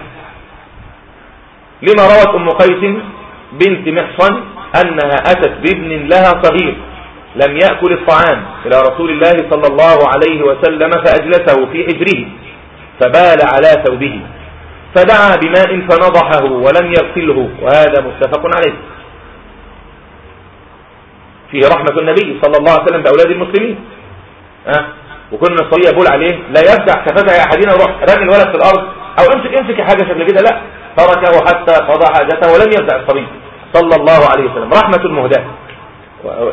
لما روت أم قيس بنت محصن أنها أتت بابن لها صغير. لم يأكل الطعام إلى رسول الله صلى الله عليه وسلم فأجلسه في حجره فبال على ثوبه فدعا بماء فنضحه ولم يغسله وهذا متفق عليه. فيه رحمة النبي صلى الله عليه وسلم بأولاد المسلمين. أه؟ وكنا الصبي يقول عليه لا يفتح كفتها أحدنا وروح رمي الولد في الأرض أو امسك امسك حاجة شكل كده لا. تركه حتى قضى حاجته ولم يفتح الصبي صلى الله عليه وسلم. رحمة المهداة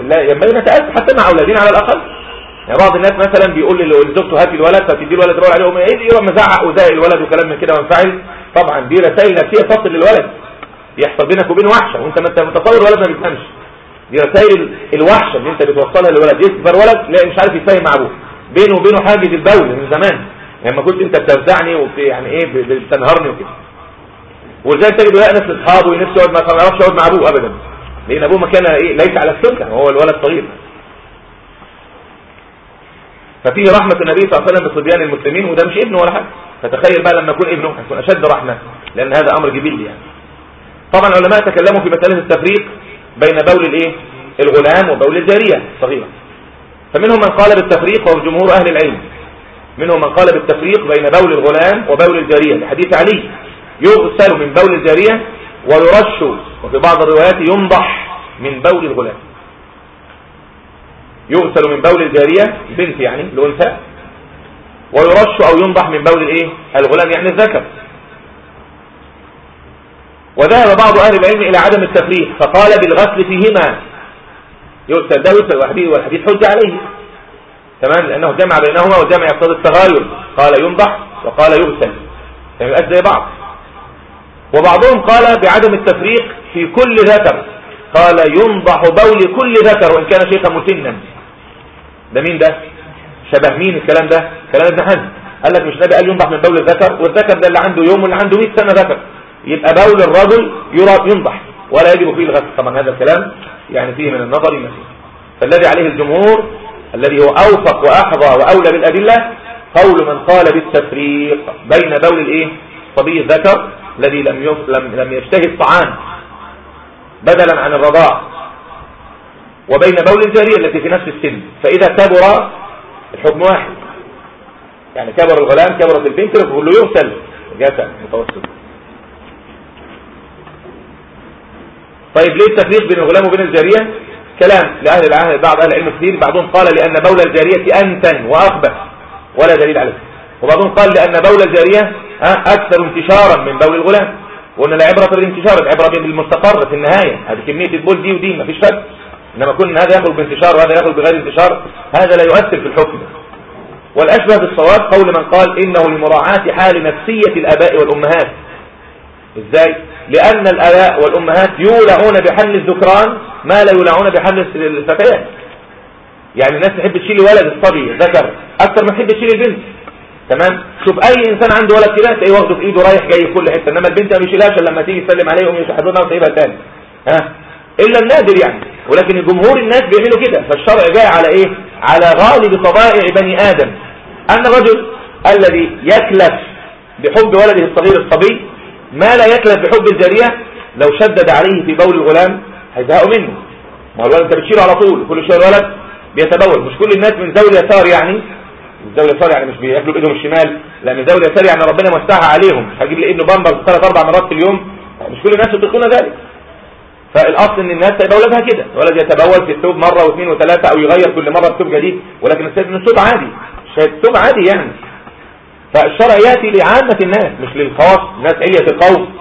لا ينبغي نتأسف حتى مع أولادنا على الأقل. يعني بعض الناس مثلا بيقول لزوجته هات الولد فتدي الولد يروح عليه إيه يروح مزعق وزاق الولد وكلام من كده وانفعل. طبعا دي رسائل نفسية تصل للولد. يحصل بينك وبينه وحشة وانت ما انت متصور الولد ما بيفهمش. دي رسائل الوحشة اللي انت بتوصلها للولد. يكبر ولد لا مش عارف يتفاهم مع أبوه. بينه وبينه حاجز البول من زمان. لما كنت انت بتفزعني وبت يعني إيه بتنهرني وكده. ولذلك تجد يأنس لاصحابه نفسه يقعد ما يعرفش يقعد مع أبوه ابدا. لأن أبوه ما كان إيه ليس على السنة وهو الولد صغير. ففيه رحمة النبي صلى الله عليه وسلم بصبيان المسلمين وده مش ابنه ولا حاجة فتخيل بقى لما يكون ابنه هيكون أشد رحمة لأن هذا أمر جبلي يعني. طبعا العلماء تكلموا في مسألة التفريق بين بول الإيه؟ الغلام وبول الجارية الصغيرة فمنهم من قال بالتفريق وهو جمهور أهل العلم. منهم من قال بالتفريق بين بول الغلام وبول الجارية. لحديث علي يغسل من بول الجارية ويرش وفي بعض الروايات ينضح. من بول الغلام. يغسل من بول الجارية بنت يعني الأنثى ويرش أو ينضح من بول الإيه؟ الغلام يعني الذكر. وذهب بعض أهل العلم إلى عدم التفريق فقال بالغسل فيهما. يغسل ده ويغسل والحديث والحديث حج عليه. تمام؟ لأنه جمع بينهما وجمع يقتضي التغاير قال ينضح وقال يغسل. يعني زي بعض وبعضهم قال بعدم التفريق في كل ذكر. قال ينضح بول كل ذكر وإن كان شيخا مسنا. ده مين ده؟ شبه مين الكلام ده؟ كلام ابن حزم. قال لك مش النبي قال ينضح من بول الذكر والذكر ده اللي عنده يوم واللي عنده 100 سنة ذكر. يبقى بول الرجل ينضح. ولا يجب فيه الغسل طبعا هذا الكلام يعني فيه من النظر ما فالذي عليه الجمهور الذي هو اوفق وأحظى وأولى بالأدلة قول من قال بالتفريق بين بول الإيه؟ صبي الذكر الذي لم لم لم يشتهي الطعام بدلا عن الرضاع. وبين بول الجارية التي في نفس السن. فإذا كبر الحكم واحد. يعني كبر الغلام كبرت البنت كله يغسل. جاسا متوسط طيب ليه التفريق بين الغلام وبين الجارية؟ كلام لأهل العهد بعض أهل العلم كثير. بعضهم قال لأن بول الجارية أنتن وأخبث ولا دليل عليه. وبعضهم قال لأن بول الجارية أكثر انتشارا من بول الغلام. وقلنا العبرة بالانتشار العبرة بالمستقر في النهاية. هذه كمية البول دي ودي مفيش فرق. إنما كنا هذا يخرج بانتشار وهذا يخرج بغير انتشار. هذا لا يؤثر في الحكم. والأشبه بالصواب قول من قال إنه لمراعاة حال نفسية الآباء والأمهات. إزاي؟ لأن الآباء والأمهات يولعون بحمل الذكران ما لا يولعون بحمل الفتيات يعني الناس تحب تشيل ولد الصبي ذكر أكثر ما تحب تشيل البنت. تمام؟ شوف أي إنسان عنده ولد كده تلاقيه واخده في إيده رايح جاي في كل حتة إنما البنت ما بيشيلهاش لما تيجي تسلم عليه يقوم يشحذونها وتسيبها تاني ها؟ إلا النادر يعني. ولكن الجمهور الناس بيعملوا كده. فالشرع جاي على إيه؟ على غالب طبائع بني آدم. أن الرجل الذي يكلف بحب ولده الصغير الصبي ما لا يكلف بحب الجارية لو شدد عليه في بول الغلام هيزهقوا منه. ما الولد أنت بتشيله على طول. كل شوية الولد بيتبول. مش كل الناس من ذوي اليسار يعني. الزاويه اليسار يعني مش بياكلوا بإيدهم الشمال لأن الزاويه اليسار يعني ربنا موسعها عليهم هجيب لي ابنه بامبرز ثلاث أربع مرات في اليوم. مش كل الناس يطيقون ذلك. فالأصل إن الناس اولادها كده. ولد يتبول في الثوب مرة واثنين وثلاثة أو يغير كل مرة الثوب جديد ولكن السيد ان الثوب عادي. الثوب عادي يعني. فالشرع يأتي لعامة الناس مش للخواص ناس عليه القوم.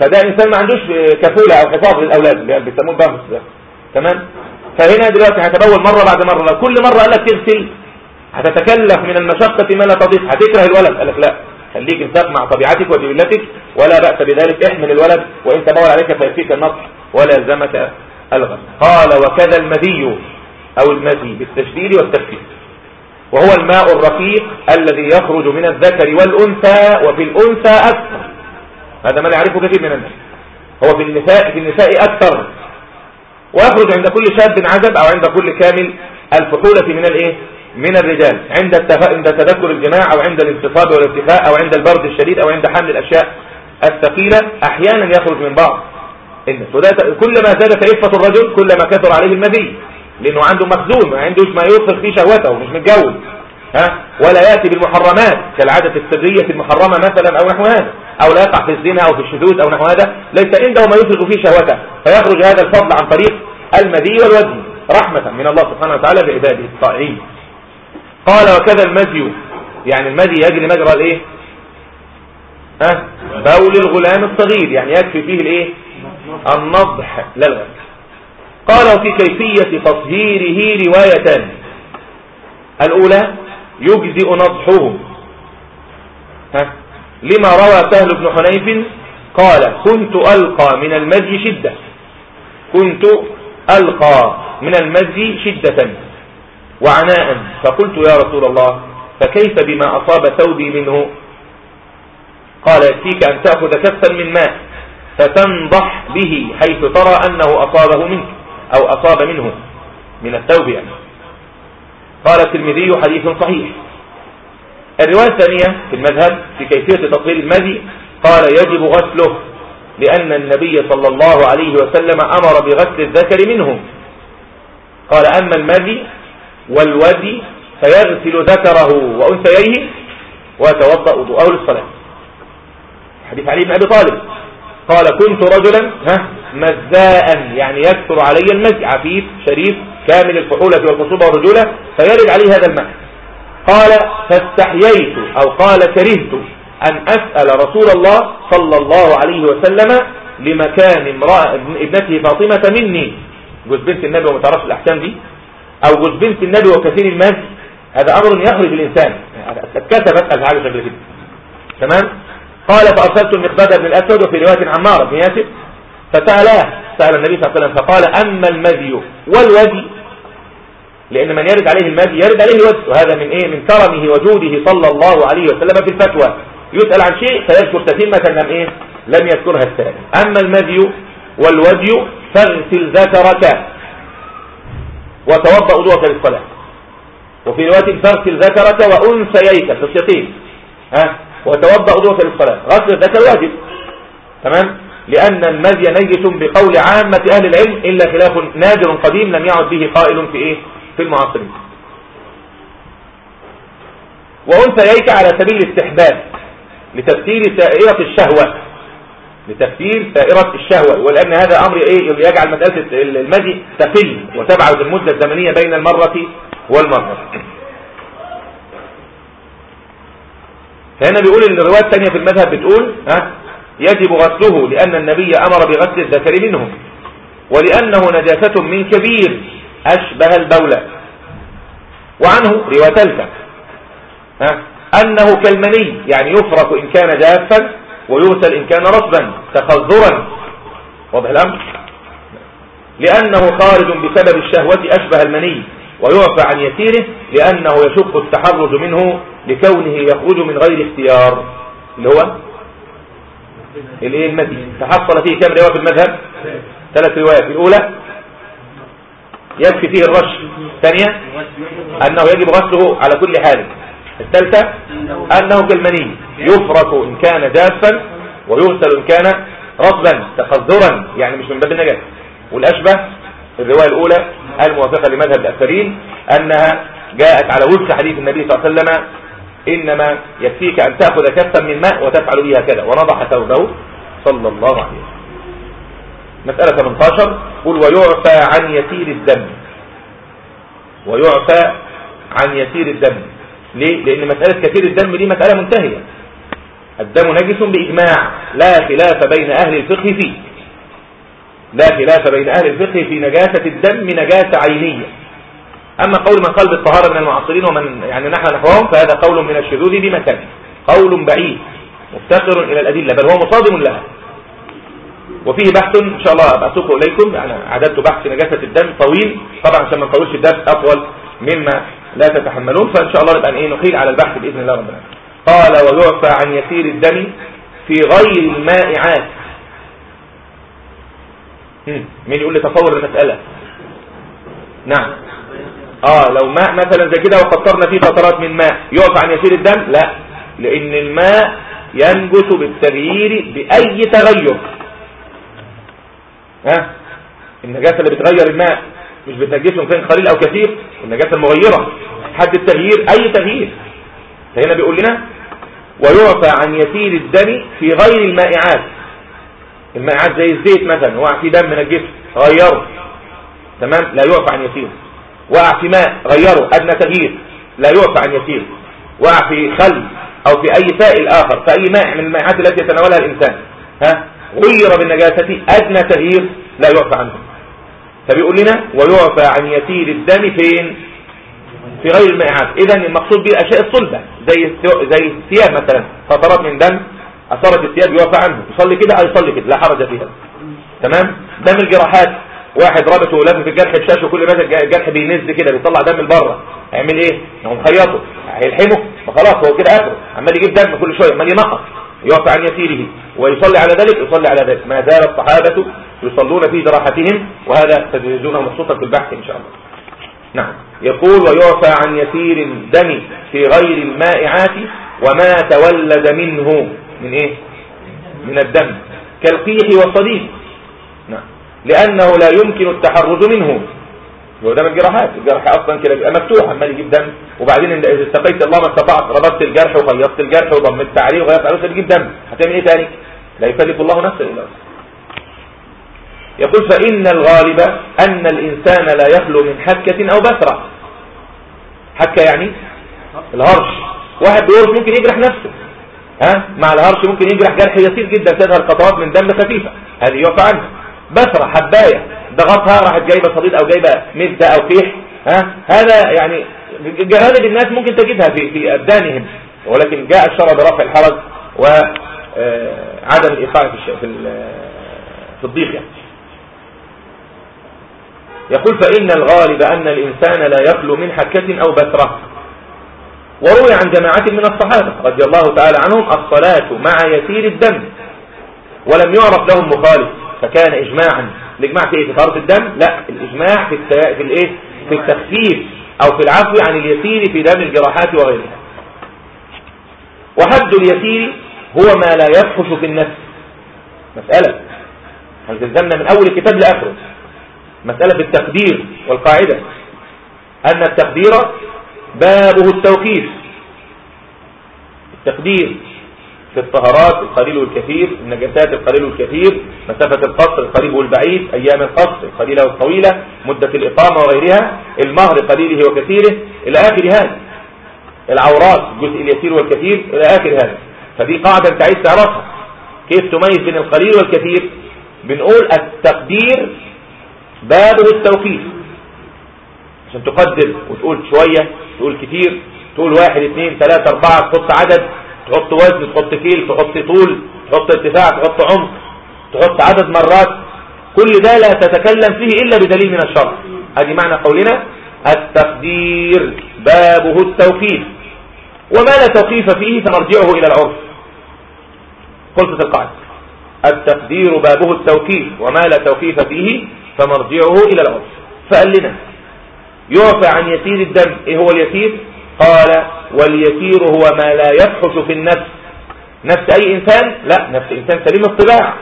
فده إنسان ما عندوش كفولة أو حفاظ للأولاد بيسموه بامبرز تمام؟ فهنا دلوقتي هتبول مرة بعد مرة. لو كل مرة قال لك تغسل هتتكلف من المشقة ما لا تضيق هتكره الولد. قال لك لا. خليك انساق مع طبيعتك وجبلتك ولا بأس بذلك. احمل الولد وإن تبول عليك فيكفيك النصح ولا يلزمك الغم. قال وكذا المذي أو المذي بالتشديد والتفكير وهو الماء الرقيق الذي يخرج من الذكر والأنثى وفي الأنثى أكثر. هذا ما يعرفه كثير من الناس. هو في النساء في النساء أكثر. ويخرج عند كل شاب عزب أو عند كل كامل الفحولة من الإيه؟ من الرجال عند عند تذكر الجماع أو عند الانتصاب والارتخاء أو عند البرد الشديد أو عند حمل الأشياء الثقيلة أحيانا يخرج من بعض. الناس كلما زادت عفة الرجل كلما كثر عليه المذي لأنه عنده مخزون ما عندوش ما يوصل فيه شهوته مش متجوز. ها؟ ولا يأتي بالمحرمات كالعادة السرية المحرمة مثلا أو نحو هذا. أو لا يقع في الزنا أو في الشذوذ أو نحو هذا. ليس عنده ما يفرغ فيه شهوته. فيخرج هذا الفضل عن طريق المذي والوزن. رحمة من الله سبحانه وتعالى بعباده الطائعين قال وكذا المذي يعني المذي يجري مجرى الايه؟ ها؟ بول الغلام الصغير. يعني يكفي فيه الايه؟ النضح لا قال وفي كيفية تطهيره روايتان الأولى يجزئ نضحه ها؟ لما روى سهل بن حنيف قال كنت ألقى من المزي شدة. كنت ألقى من المزي شدة. وعناء. فقلت يا رسول الله فكيف بما أصاب ثوبي منه؟ قال يكفيك أن تأخذ كفا من ماء فتنضح به حيث ترى أنه أصابه منك أو أصاب منه من الثوب يعني. قال الترمذي حديث صحيح. الرواية الثانية في المذهب في كيفية تطهير المذي قال يجب غسله لأن النبي صلى الله عليه وسلم أمر بغسل الذكر منه. قال أما المذي والودي فيغسل ذكره وأنثيه ويتوضأ وضوءه للصلاة. حديث علي بن أبي طالب. قال كنت رجلا ها مزاء يعني يكثر علي المزي عفيف شريف كامل الفحولة والخصوبة والرجولة فيرد عليه هذا الماء قال فاستحييت أو قال كرهت أن أسأل رسول الله صلى الله عليه وسلم لمكان امرأة ابنته فاطمة مني. جوز بنت النبي وما تعرفش الأحكام دي؟ أو جوز بنت النبي وكثير المال هذا أمر يخرج كتب أسأل حاجة شكل كده. تمام؟ قال فأرسلت المقداد بن الأسود وفي رواية عمار بن ياسر فسألاه سأل النبي صلى الله عليه وسلم فقال أما المذي والودي لأن من يرد عليه المادي يرد عليه الوجه وهذا من إيه؟ من كرمه وجوده صلى الله عليه وسلم في الفتوى. يسأل عن شيء فيذكر تتمة لم إيه؟ لم يذكرها الثاني. أما المذي والودي فاغسل ذكرك. وتوضأ وضوءك للصلاة. وفي رواية فاغسل ذكرك وأنثييك في ها؟ وتوضأ وضوءك للصلاة. غسل الذكر واجب. تمام؟ لأن المذي نجس بقول عامة أهل العلم إلا خلاف نادر قديم لم يعد به قائل في إيه؟ في المعاصرين. وأنثييك على سبيل الاستحباب لتفسير سائرة الشهوة. لتفسير سائرة الشهوة. ولأن هذا أمر إيه؟ يجعل مسألة المذي تقل وتبعد المدة الزمنية بين المرة والمرة. فهنا بيقول إن الرواية الثانية في المذهب بتقول ها يجب غسله لأن النبي أمر بغسل الذكر منه ولأنه نجاسة من كبير أشبه البولة. وعنه رواية ثالثة أنه كالمني يعني يفرق إن كان جافا ويغسل إن كان رطبا تخذرا. واضح الأمر؟ لأنه خارج بسبب الشهوة أشبه المني ويعفى عن يسيره لأنه يشق التحرج منه لكونه يخرج من غير اختيار. اللي هو؟ الايه المدي. تحصل فيه كم رواية في المذهب؟ ثلاث روايات. الأولى؟ يكفي فيه الرش. الثانية أنه يجب غسله على كل حال. الثالثة أنه كالمني يفرك إن كان جافا ويغسل إن كان رطبا تقذرا يعني مش من باب النجاة. والأشبه الرواية الأولى الموافقة لمذهب الأكثرين أنها جاءت على وفق حديث النبي صلى الله عليه وسلم إنما يكفيك أن تأخذ كفا من ماء وتفعل بها كذا. ونضح ثوبه صلى الله عليه وسلم. مسألة 18 قل ويعفى عن يسير الدم. ويعفى عن يسير الدم. ليه؟ لأن مسألة كثير الدم دي مسألة منتهية. الدم نجس بإجماع. لا خلاف بين أهل الفقه فيه. لا خلاف بين أهل الفقه في نجاسة الدم نجاسة عينية. أما قول من قال بالطهارة من المعاصرين ومن يعني نحن نحوهم فهذا قول من الشذوذ بمكان قول بعيد. مفتقر إلى الأدلة بل هو مصادم لها. وفيه بحث إن شاء الله أسوقه إليكم. يعني عددت بحث نجاسة الدم طويل. طبعا عشان ما نطولش الدرس أطول مما لا تتحملون فإن شاء الله نبقى إيه نحيل على البحث بإذن الله ربنا. قال ويعفى عن يسير الدم في غير المائعات. مين يقول لي تصور المسألة؟ نعم. آه لو ماء مثلا زي كده وقطرنا فيه قطرات من ماء يقف عن يسير الدم؟ لا. لأن الماء ينجس بالتغيير بأي تغير. ها؟ النجاسة اللي بتغير الماء مش بتنجسه كان قليل أو كثير النجاسة المغيرة حد التغيير أي تغيير. فهنا بيقول لنا ويعفى عن يسير الدم في غير المائعات. المائعات زي الزيت مثلا وقع في دم نجسه غيره. تمام؟ لا يعفى عن يسير وقع في ماء غيره أدنى تغيير. لا يعفى عن يسير وقع في خل أو في أي سائل آخر في أي ماء من المائعات التي يتناولها الإنسان. ها؟ غير بالنجاسة أدنى تغيير لا يعفى عنه. فبيقول لنا ويعفى عن يسير الدم فين؟ في غير المائعات إذا المقصود به الاشياء الصلبة زي زي الثياب مثلا. قطرات من دم أثرت الثياب يعفى عنه. يصلي كده أو يصلي كده لا حرج فيها. تمام؟ دم الجراحات واحد رابطه ولازم في الجرح بشاشه وكل ما الجرح بينز كده بيطلع دم لبره هيعمل إيه؟ هو مخيطه هيلحمه فخلاص هو كده آخره. عمال يجيب دم كل شوية عمال ينقص. يعفى عن يسيره ويصلي على ذلك يصلي على ذلك. ما زال الصحابة يصلون في جراحتهم وهذا تجدونه مبسوطا في البحث إن شاء الله. نعم. يقول ويعفى عن يسير الدم في غير المائعات وما تولد منه. من إيه؟ من الدم. كالقيح والصديد نعم. لأنه لا يمكن التحرز منه. هو ده من الجراحات الجرح أصلا كده بيبقى مفتوح عمال يجيب دم. وبعدين إذا استقيت الله ما استطعت ربطت الجرح وخيطت الجرح وضمت عليه وغيرت عليه تجيب دم. هتعمل إيه تاني؟ لا يكلف الله نفسا إلا يقول فإن الغالب أن الإنسان لا يخلو من حكة أو بثرة. حكة يعني الهرش. واحد بيورش ممكن يجرح نفسه. ها؟ مع الهرش ممكن يجرح جرح يسير جدا تظهر قطرات من دم خفيفة. هذه يقف عنها. بثرة حباية. ضغطها راحت جايبة صديد أو جايبة مدة أو قيح ها؟ هذا يعني غالب الناس ممكن تجدها في في أبدانهم ولكن جاء الشرع برفع الحرج وعدم الإيقاع في في, في الضيق يعني. يقول فإن الغالب أن الإنسان لا يخلو من حكة أو بترة. وروي عن جماعة من الصحابة رضي الله تعالى عنهم الصلاة مع يسير الدم ولم يعرف لهم مخالف فكان إجماعا. الإجماع في إيه؟ في طهارة الدم؟ لا الإجماع في الت... في الإيه؟ في التخفيف أو في العفو عن اليسير في دم الجراحات وغيرها. وحد اليسير هو ما لا يفحش في النفس. مسألة. هل تلزمنا من أول الكتاب لآخره؟ مسألة في التقدير والقاعدة. أن التقدير بابه التوقيف. التقدير. في الطهارات القليل والكثير النجاسات القليل والكثير مسافة القصر القريب والبعيد أيام القصر القليلة والطويلة مدة الإقامة وغيرها المهر قليله وكثيره إلى آخر هذا. العورات الجزء اليسير والكثير إلى آخر هذا. فدي قاعدة أنت عايز تعرفها. كيف تميز بين القليل والكثير؟ بنقول التقدير بابه التوقيف عشان تقدر وتقول شوية تقول كتير تقول واحد اثنين ثلاثة أربعة تحط عدد. تحط وزن تحط كيل تحط طول تحط ارتفاع تحط عمق تحط عدد مرات. كل ده لا تتكلم فيه إلا بدليل من الشرع. هذه معنى قولنا التقدير بابه التوقيف. وما لا توقيف فيه فنرجعه إلى العرف. قلت القاعدة. التقدير بابه التوقيف. وما لا توقيف فيه فمرجعه إلى العرف. فقال لنا يعفى عن يسير الدم. إيه هو اليسير قال واليسير هو ما لا يفحش في النفس. نفس أي إنسان؟ لا نفس إنسان سليم الطباع.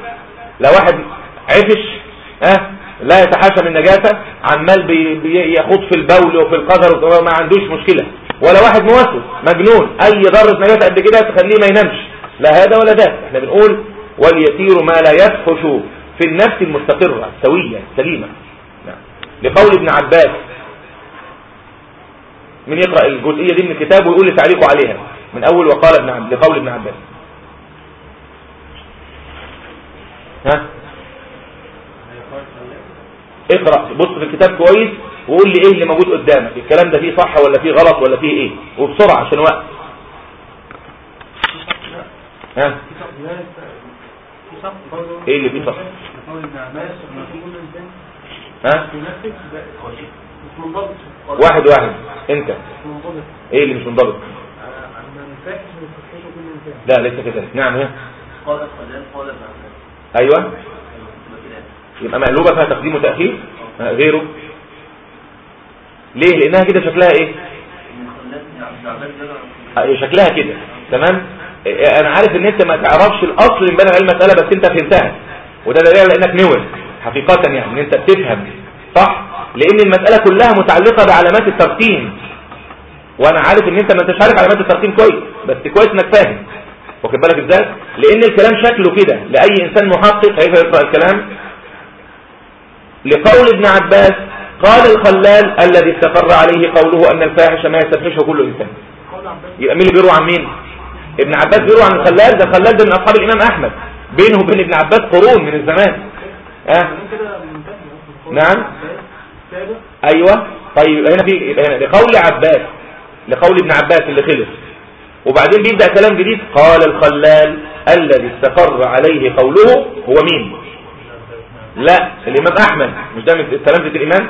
لو واحد عفش آه لا يتحاشى من نجاسة عمال بيخوض في البول وفي القدر وما عندوش مشكلة. ولا واحد موسوس مجنون أي ضرة نجاسة قد كده تخليه ما ينامش. لا هذا ولا ده إحنا بنقول واليسير ما لا يفحش في النفس المستقرة السوية السليمة نعم. لقول ابن عباس من يقرأ الجزئية دي من الكتاب ويقول لي تعليقه عليها. من أول وقال ابن عبد لقول ابن عباس. ها؟ اقرأ بص في الكتاب كويس وقول لي إيه اللي موجود قدامك. الكلام ده فيه صح ولا فيه غلط ولا فيه إيه؟ وبسرعة عشان وقت. ها؟ إيه اللي فيه صح؟ ها؟ واحد واحد. انت. إيه اللي مش منضبط؟ لا ليس كذلك نعم ها. أيوه. يبقى مقلوبة فيها تقديم وتأخير؟ غيره. ليه؟ لأنها كده شكلها إيه؟ شكلها كده. تمام؟ أنا عارف إن أنت ما تعرفش الأصل من بين المسألة بس أنت فهمتها. وده دليل على إنك نوي حقيقة يعني إن أنت بتفهم صح؟ لأن المسألة كلها متعلقة بعلامات الترقيم وأنا عارف إن أنت ما أنتش عارف علامات الترقيم كويس بس كويس إنك فاهم. واخد بالك إزاي؟ لأن الكلام شكله كده. لأي إنسان محقق هيفهم يقرأ الكلام؟ لقول ابن عباس قال الخلال الذي استقر عليه قوله أن الفاحش ما يستفحشه كل إنسان. يبقى مين اللي بيروي عن مين؟ ابن عباس بيروي عن الخلال. ده الخلال ده من أصحاب الإمام أحمد. بينه وبين ابن عباس قرون من الزمان. آه نعم. أيوه. طيب هنا في هنا لقول عباس لقول ابن عباس اللي خلص. وبعدين بيبدأ كلام جديد. قال الخلال الذي استقر عليه قوله هو مين؟ لا الإمام أحمد. مش ده من تلامذة الإمام؟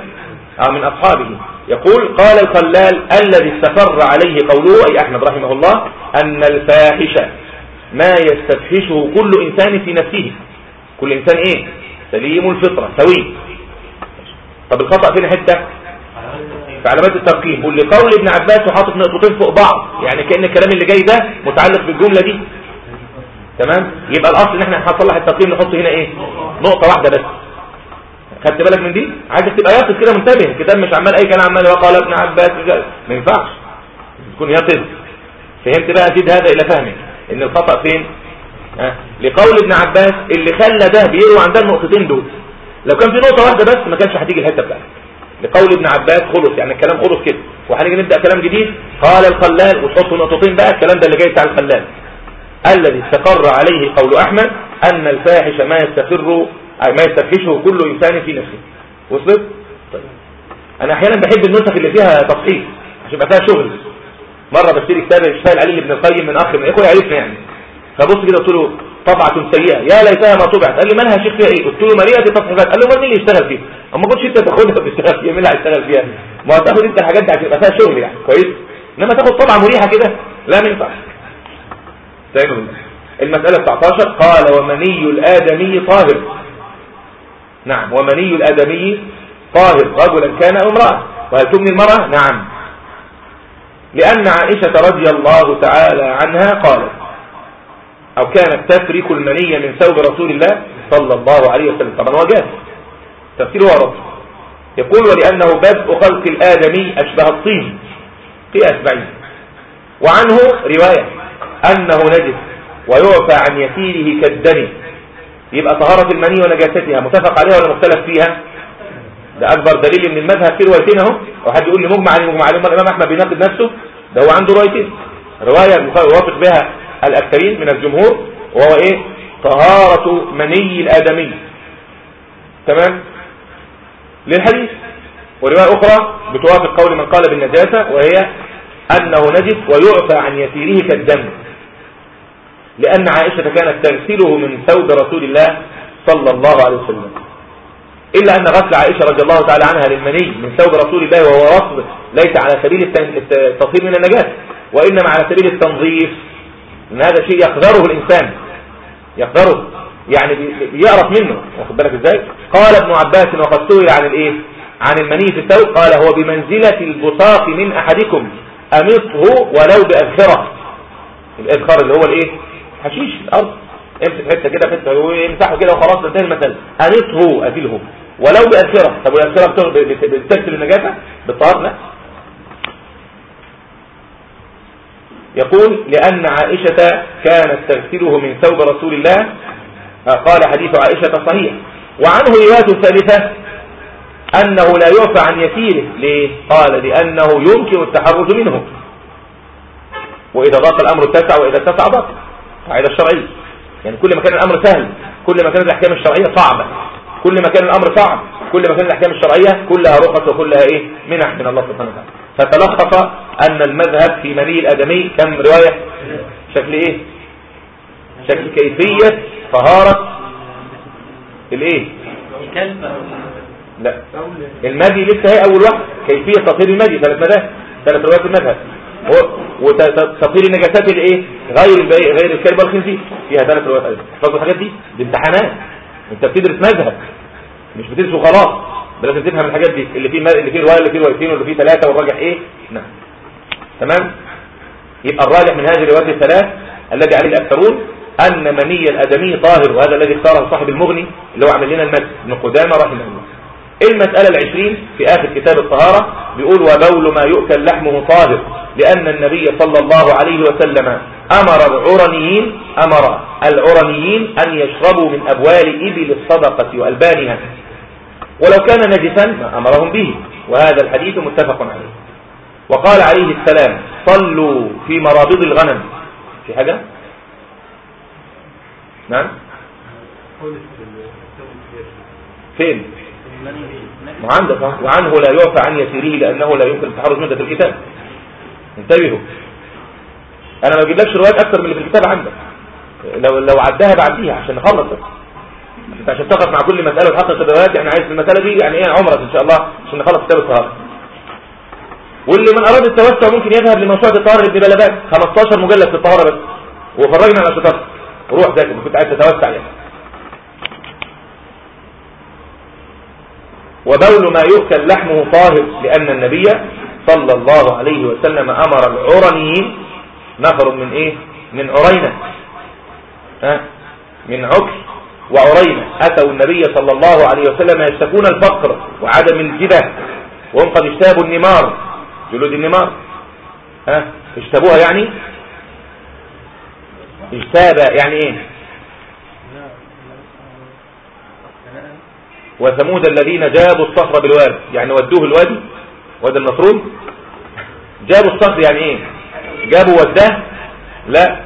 آه من أصحابه. يقول قال الخلال الذي استقر عليه قوله أي أحمد رحمه الله أن الفاحش ما يستفحشه كل إنسان في نفسه. كل إنسان إيه؟ سليم الفطرة. سوي. طب الخطأ فين حتة؟ في علامات الترقيم. واللي قول ابن عباس وحاطط نقطتين فوق بعض. يعني كأن الكلام اللي جاي ده متعلق بالجملة دي. تمام؟ يبقى الأصل إن إحنا هنصلح الترقيم نحط هنا إيه؟ نقطة واحدة بس. خدت بالك من دي؟ عايزك تبقى يقظ كده منتبه. الكتاب مش عمال أي كلام عمال وقال ابن عباس ما ينفعش. تكون يقظ. فهمت بقى؟ أكيد هذا إلى فهمك إن الخطأ فين؟ ها؟ لقول ابن عباس اللي خلى ده بيروي عن ده النقطتين دول. لو كان في نقطة واحدة بس ما كانش هتيجي الحتة بتاعتك. لقول ابن عباس خلص يعني الكلام خلص كده. وهنيجي نبدأ كلام جديد. قال الخلال وتحط نقطتين بقى الكلام ده اللي جاي بتاع الخلال. الذي استقر عليه قول أحمد أن الفاحش ما يستقر ما يستفحشه كل إنسان في نفسه. وصلت؟ طيب. أنا أحيانا بحب النسخ اللي فيها تصحيح عشان يبقى فيها شغل. مرة بشتري كتاب اشتغل عليه ابن القيم من أخ من اخوه يعرفني يعني. فبص كده قلت له طبعة سيئة. يا ليتها ما طبعت. قال لي مالها شيخ فيها إيه؟ قلت له مليئة التصحيفات قال له مين اللي يشتغل فيه أما كنتش أنت تاخدها وتشتغل فيها. مين اللي هيشتغل فيها؟ ما هتاخد أنت الحاجات دي هتبقى فيها شغل يعني. كويس؟ إنما تاخد طبعا مريحة كده؟ لا ما ينفعش. المسألة 19 قال ومني الآدمي طاهر. نعم. ومني الآدمي طاهر. رجلا كان أو امرأة. وهل تمني المرأة؟ نعم. لأن عائشة رضي الله تعالى عنها قالت أو كانت تفرك المني من ثوب رسول الله صلى الله عليه وسلم. طبعا هو جاهز تفسيره ورد يقول ولأنه بدء خلق الآدمي أشبه الطين قياس بعيد وعنه رواية أنه نجس ويعفى عن يسيره كالدم يبقى طهارة المني ونجاستها متفق عليها ولا مختلف فيها؟ ده أكبر دليل من المذهب في روايتين أهو. وحد يقول لي مجمع عليه مجمع عليه الإمام أحمد بيناقض نفسه. ده هو عنده روايتين. رواية يوافق بها الأكثرين من الجمهور وهو إيه؟ طهارة مني الآدمي. تمام؟ للحديث. ورواية أخرى بتوافق قول من قال بالنجاسة وهي أنه نجس ويعفى عن يسيره كالدم. لأن عائشة كانت تغسله من ثوب رسول الله صلى الله عليه وسلم. إلا أن غسل عائشة رضي الله تعالى عنها للمني من ثوب رسول الله وهو رطب ليس على سبيل التطهير من النجاة وإنما على سبيل التنظيف. إن هذا شيء يقدره الإنسان. يقدره يعني يعرف منه. واخد بالك إزاي؟ قال ابن عباس وقد سئل عن الإيه؟ عن المني في الثوب. قال هو بمنزلة البساط من أحدكم. أمطه ولو باذخره الاذخر اللي هو الإيه؟ حشيش الأرض. امسك حتة كده حتة ويمسحه كده وخلاص انتهى المثل انطه ازله ولو باذخره طب والاذخره بتغسل النجاسة؟ بالطهارة؟ لا. يقول لأن عائشة كانت تغسله من ثوب رسول الله. قال حديث عائشة صحيح. وعنه رواية ثالثة أنه لا يعفى عن يسيره. ليه؟ قال لأنه يمكن التحرز منه. وإذا ضاق الأمر اتسع وإذا اتسع ضاق. قاعدة الشرعية يعني كل ما كان الأمر سهل كل ما كانت الأحكام الشرعية صعبة. كل ما كان الأمر صعب كل ما كانت الأحكام الشرعية كلها رخص وكلها إيه؟ منح من الله سبحانه وتعالى. فتلخص أن المذهب في مني الأدمي كم رواية؟ شكل إيه؟ شكل كيفية طهارة الإيه؟ لا. المدي لسه هي أول واحد. كيفية تطهير المدي ثلاث مذاهب. ثلاث روايات المذهب. وتطهير النجاسات الايه غير غير الكلب والخنزير. فيها ثلاث روايات. أيضا الحاجات دي. دي امتحانات أنت بتدرس مذهب. مش بتدرس وخلاص لازم تفهم الحاجات دي اللي فيه اللي فيه رواية اللي فيه روايتين واللي فيه ثلاثة والراجح إيه؟ نعم. تمام؟ يبقى الراجح من هذه الروايات الثلاث الذي عليه الأكثرون أن مني الأدمي طاهر وهذا الذي اختاره صاحب المغني اللي هو عمل لنا المسجد ابن قدامة رحمه الله. المسألة العشرين في آخر كتاب الطهارة بيقول وبول ما يؤكل لحمه طاهر لأن النبي صلى الله عليه وسلم أمر العرنيين أمر العرنيين أن يشربوا من أبوال إبل الصدقة وألبانها. ولو كان نجسا ما أمرهم به وهذا الحديث متفق عليه. وقال عليه السلام صلوا في مرابض الغنم. في حاجة؟ نعم. فين؟ ما عندك وعنه لا يعفى عن يسيره لأنه لا يمكن التحرز في الكتاب انتبهوا. أنا ما بجيبلكش روايات أكتر من اللي في الكتاب عندك. لو لو عداها بعديها عشان نخلص. بس عشان تقف مع كل مسألة وتحقق الروايات يعني عايز المسألة دي يعني إيه عمرك إن شاء الله عشان نخلص كتاب الطهارة واللي من أراد التوسع ممكن يذهب لموسوعة الطهارة لابن بلبات 15 مجلد في الطهارة بس. وفرجنا على شطارته روح ذاكر كنت عايز تتوسع يعني. وبول ما يؤكل لحمه طاهر لأن النبي صلى الله عليه وسلم أمر العرنيين. نفر من إيه؟ من عرينة. ها؟ من عكر وعرينة أتوا النبي صلى الله عليه وسلم يشتكون الفقر وعدم الجبة. وهم قد اشتابوا النمار. جلود النمار. ها؟ اشتبوها يعني؟ اجتاب يعني إيه؟ وثمود الذين جابوا الصخر بالواد يعني ودوه الوادي. وادي المفروض جابوا الصخر يعني إيه؟ جابوا وداه. لا.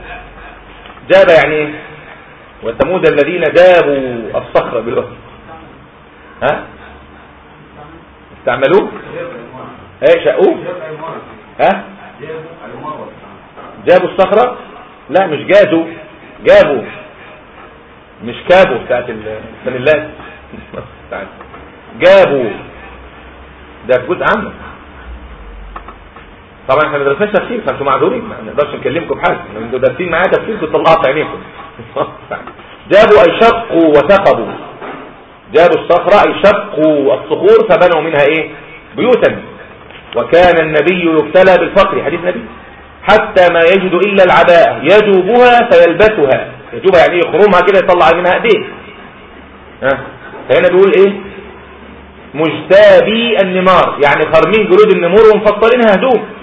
جاب يعني إيه؟ وثمود الذين جابوا الصخر بالواد ها؟ استعملوه؟ إيه شقوه؟ ها؟ جابوا الصخرة؟ لا مش جازوا. جابوا. مش كابوا بتاعت الفانيلات جابوا. ده جزء عامة طبعا إحنا ما درسناش تفسير فانتم معذورين. ما نقدرش نكلمكم بحاجة. أنتوا دارسين معايا تفسير كنت طلعت عينيكم. جابوا اي شقوا وثقبوا جابوا الصخرة اي شقوا الصخور فبنوا منها إيه؟ بيوتا. وكان النبي يبتلى بالفقر. حديث نبي حتى ما يجد إلا العباءة يجوبها فيلبسها. يجوبها يعني يخرمها كده يطلع منها ايديه ها؟ فهنا بيقول إيه؟ مجتابي النمار. يعني خارمين جلود النمور ومفصلينها هدوم.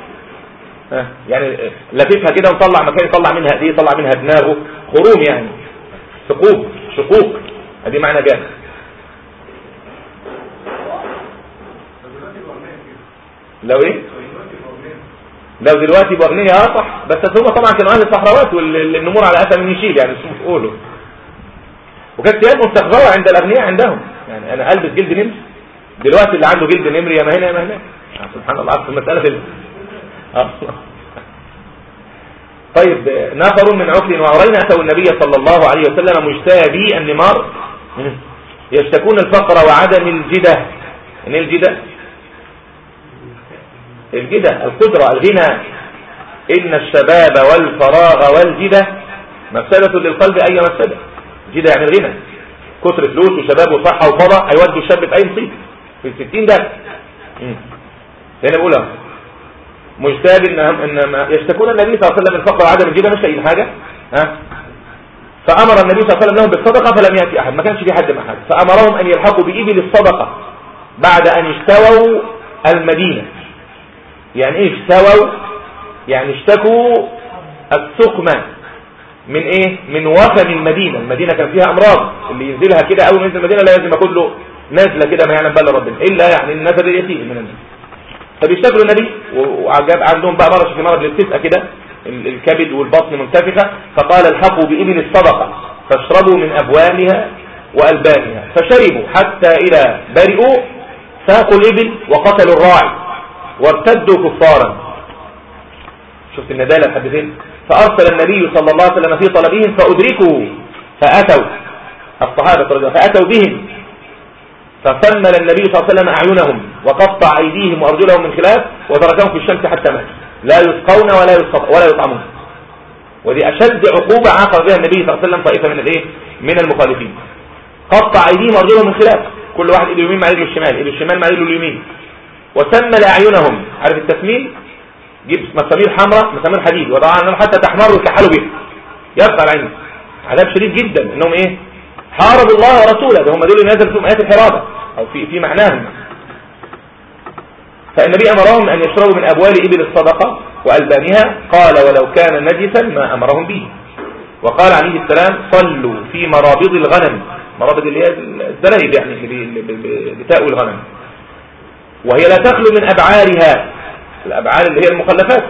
يعني لففها كده وطلع مكان يطلع منها ايديه يطلع منها دماغه. خروم يعني. ثقوب شقوق. ادي معنى جامد. لو إيه؟ لو دلوقتي بغنية آه صح. بس هم طبعا كانوا أهل الصحراوات والنمور على من يشيل يعني اسمه تقولوا وكانت ثياب مستخدمه عند الأغنياء عندهم. يعني أنا ألبس جلد نمر. دلوقتي اللي عنده جلد نمر يا ما هنا يا ما هنا سبحان الله عارف المسألة طيب نفر من عقل وعرين أتوا النبي صلى الله عليه وسلم مجتابي النمار. يشتكون الفقر وعدم الجدة. إن الجدة؟ الجدة القدرة الغنى. إن الشباب والفراغ والجدة. مفسدة للقلب أي مفسدة؟ جدة يعني الغنى. كتر فلوس وشباب وصحة وفضاء هيودوا الشاب في أي مصيبة. في الستين ده هنا بقولها مجتاب انهم انما يشتكون النبي صلى الله عليه وسلم من فقر وعدم الجبن مش لاقيين حاجة. ها؟ فأمر النبي صلى الله عليه وسلم لهم بالصدقة فلم يأتي أحد. ما كانش في حد مع حد فأمرهم أن يلحقوا بإبل الصدقة بعد أن اشتووا المدينة. يعني إيه اشتووا؟ يعني اشتكوا السقمة. من إيه؟ من وفن المدينة. المدينة كان فيها أمراض. اللي ينزلها كده أول ما ينزل المدينة لازم ياخد له نازلة كده ما يعلم بها ربنا. إلا يعني النزل اليتيم من الناس. فبيشتغلوا النبي؟ وعجب عندهم بقى مرض في مرض للتسقى كده الكبد والبطن منتفخة فقال الحقوا بإبن الصدقة فاشربوا من أبوالها وألبانها فشربوا حتى إذا برئوا ساقوا الإبل وقتلوا الراعي وارتدوا كفارا. شفت الندالة لحد فين؟ فأرسل النبي صلى الله عليه وسلم في طلبهم فأدركوا فأتوا الصحابة فأتوا بهم. فسمل النبي صلى الله عليه وسلم أعينهم وقطع أيديهم وأرجلهم من خلاف وتركهم في الشمس حتى مات لا يسقون ولا ولا يطعمون. ودي أشد عقوبة عاقب بها النبي صلى الله عليه وسلم طائفة من الإيه؟ من المخالفين. قطع أيديهم وأرجلهم من خلاف. كل واحد إيده اليمين مع إيده الشمال. إيده الشمال مع إيده اليمين. وسمل أعينهم. عارف التسميل؟ جيب مسامير حمراء مسامير حديد. وضعها حتى تحمر ويكحلوا بها يبقى العين. عذاب شديد جدا. إنهم إيه؟ حاربوا الله ورسوله. ده هم دول اللي نزل فيهم آيات الحرابة. أو في في معناهم. فالنبي أمرهم أن يشربوا من أبوال إبل الصدقة وألبانها قال ولو كان نجسا ما أمرهم به. وقال عليه السلام صلوا في مرابض الغنم. مرابض اللي هي الزلايب يعني اللي بتاوي الغنم. وهي لا تخلو من أبعارها. الأبعار اللي هي المخلفات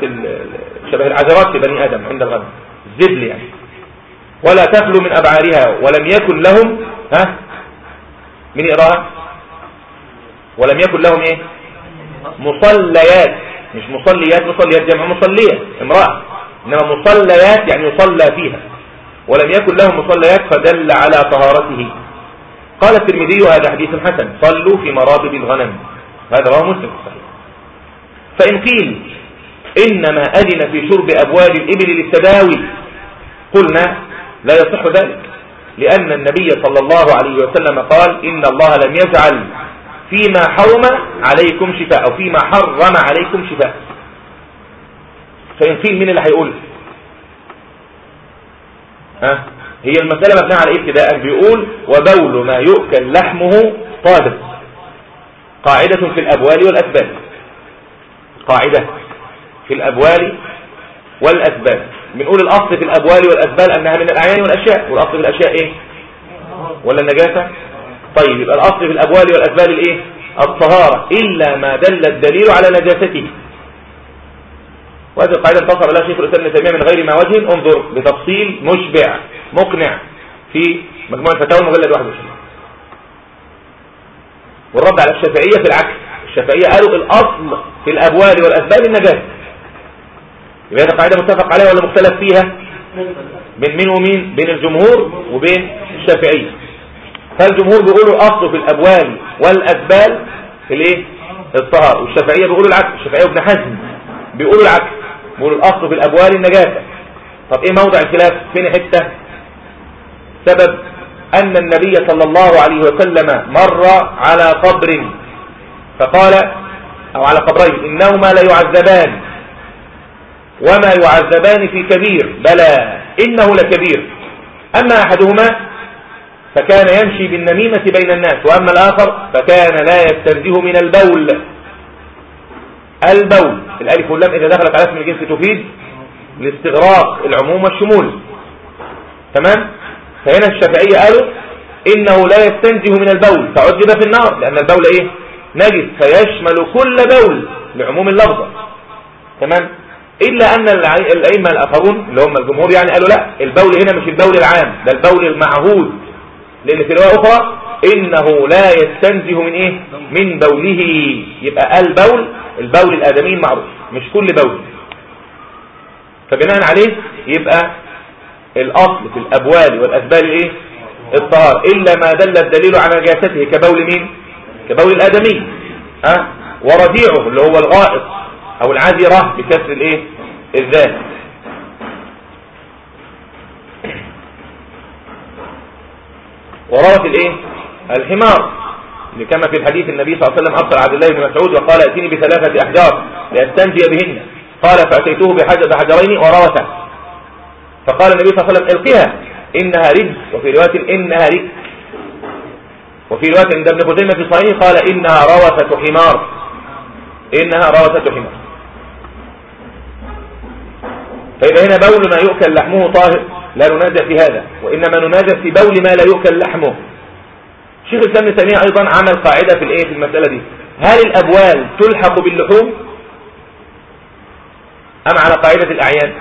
شبه العذرات في بني آدم عند الغنم. الزبل يعني. ولا تخلو من أبعارها ولم يكن لهم ها؟ من يقراها؟ ولم يكن لهم إيه؟ مصليات. مش مصليات مصليات جمع مصلية امرأة. إنما مصليات يعني يصلى فيها. ولم يكن لهم مصليات فدل على طهارته. قال الترمذي هذا حديث حسن صلوا في مرابد الغنم. هذا رواه مسلم صحيح فإن قيل إنما أذن في شرب أبواب الإبل للتداوي قلنا لا يصح ذلك. لأن النبي صلى الله عليه وسلم قال إن الله لم يجعل فيما حرم عليكم شفاء أو فيما حرم عليكم شفاء. فإن قيل مين اللي هيقول ها؟ هي المسألة مبنية على ابتداء. بيقول وبول ما يؤكل لحمه طاهر قاعدة في الأبوال والأسباب قاعدة في الأبوال والأسباب بنقول الأصل في الأبوال والأسبال أنها من الأعيان والأشياء والأصل في الأشياء إيه؟ ولا النجاسة؟ طيب يبقى الأصل في الأبوال والأسبال الإيه؟ الطهارة إلا ما دل الدليل على نجاسته. وهذه القاعدة انتصر لها شيخ الإسلام تيمية من غير ما وجه. انظر بتفصيل مشبع مقنع في مجموعة الفتاوى المجلد 21 والرد على الشافعية في العكس. الشافعية قالوا الأصل في الأبوال والأسبال النجاسة. يبقى هذه قاعدة متفق عليها ولا مختلف فيها؟ بين مين ومين؟ بين الجمهور وبين الشافعية فالجمهور بيقولوا الأصل في الأبوال والأسبال الإيه؟ الطهارة. والشافعية بيقولوا العكس. الشافعية وابن حزم بيقولوا العكس. بيقولوا الأصل في الأبوال النجاسة. طب إيه موضع الخلاف؟ فين حتة سبب أن النبي صلى الله عليه وسلم مر على قبر فقال أو على قبرين إنهما لا يعذبان وما يعذبان في كبير. بلى إنه لكبير. أما أحدهما فكان يمشي بالنميمة بين الناس وأما الآخر فكان لا يستنزه من البول. البول. الألف واللام إذا دخلت على اسم الجنس تفيد الاستغراق العموم والشمول. تمام؟ فهنا الشافعية قالوا إنه لا يستنزه من البول. فعذب في النار لأن البول إيه؟ نجس فيشمل كل بول لعموم اللفظة. تمام؟ إلا أن الأئمة الآخرون اللي هم الجمهور يعني قالوا لا البول هنا مش البول العام ده البول المعهود. لأن في رواية أخرى إنه لا يستنزه من إيه؟ من بوله. يبقى البول البول الآدمي المعروف مش كل بول. فبناء عليه يبقى الأصل في الأبوال والأسبال الإيه الطهار إلا ما دل الدليل على نجاسته كبول مين؟ كبول الآدمي. أه؟ ورجيعه اللي هو الغائط. أو العذرة بكسر الإيه؟ الذات. وروت الإيه؟ الحمار. كما في الحديث النبي صلى الله عليه وسلم أرسل عبد الله بن مسعود وقال ائتني بثلاثة أحجار لأستنجي بهن. قال فأتيته بحجرين وروته. فقال النبي صلى الله عليه وسلم القها إنها رجس. وفي رواية إنها رجس. وفي رواية عند ابن خزيمة في صحيح قال إنها روثة حمار. إنها روثة حمار. فإذا هنا بول ما يؤكل لحمه طاهر لا ننازع في هذا وإنما ننازع في بول ما لا يؤكل لحمه. شيخ الإسلام تيمية أيضا عمل قاعدة في الإيه في المسألة دي. هل الأبوال تلحق باللحوم؟ أم على قاعدة الأعيان؟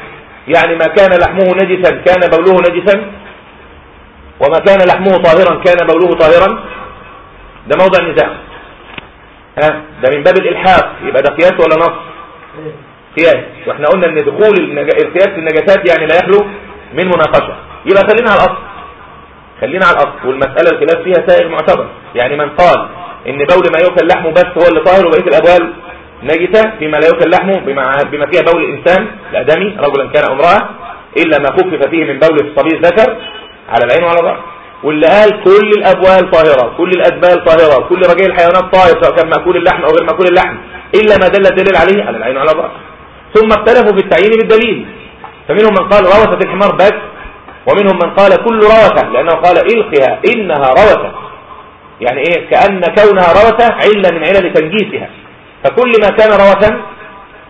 يعني ما كان لحمه نجسا كان بوله نجسا؟ وما كان لحمه طاهرا كان بوله طاهرا؟ ده موضع النزاع. ها؟ ده من باب الإلحاق. يبقى ده قياس ولا نص؟ قياس وإحنا قلنا إن دخول القياس في النجاسات يعني لا يخلو من مناقشة. يبقى خلينا على الأصل. خلينا على الأصل. والمسألة الخلاف فيها سائر معتبر. يعني من قال إن بول ما يؤكل لحمه بس هو اللي طاهر وبقية الأبوال نجسة فيما لا يؤكل لحمه بما, بما فيها بول الإنسان الأدمي رجلا كان امرأة إلا ما خفف فيه من بول الصبي الذكر على العين وعلى الرأس. واللي قال كل الأبوال طاهرة كل الأسبال طاهرة كل رجال الحيوانات طاهر سواء كان مأكول اللحم أو غير مأكول اللحم إلا ما دل الدليل عليه على العين وعلى الرأس. ثم اختلفوا في التعيين بالدليل. فمنهم من قال روثة الحمار بس ومنهم من قال كل روثة لأنه قال إلقها إنها روثة. يعني إيه؟ كأن كونها روثة علة من علل تنجيسها. فكل ما كان روثا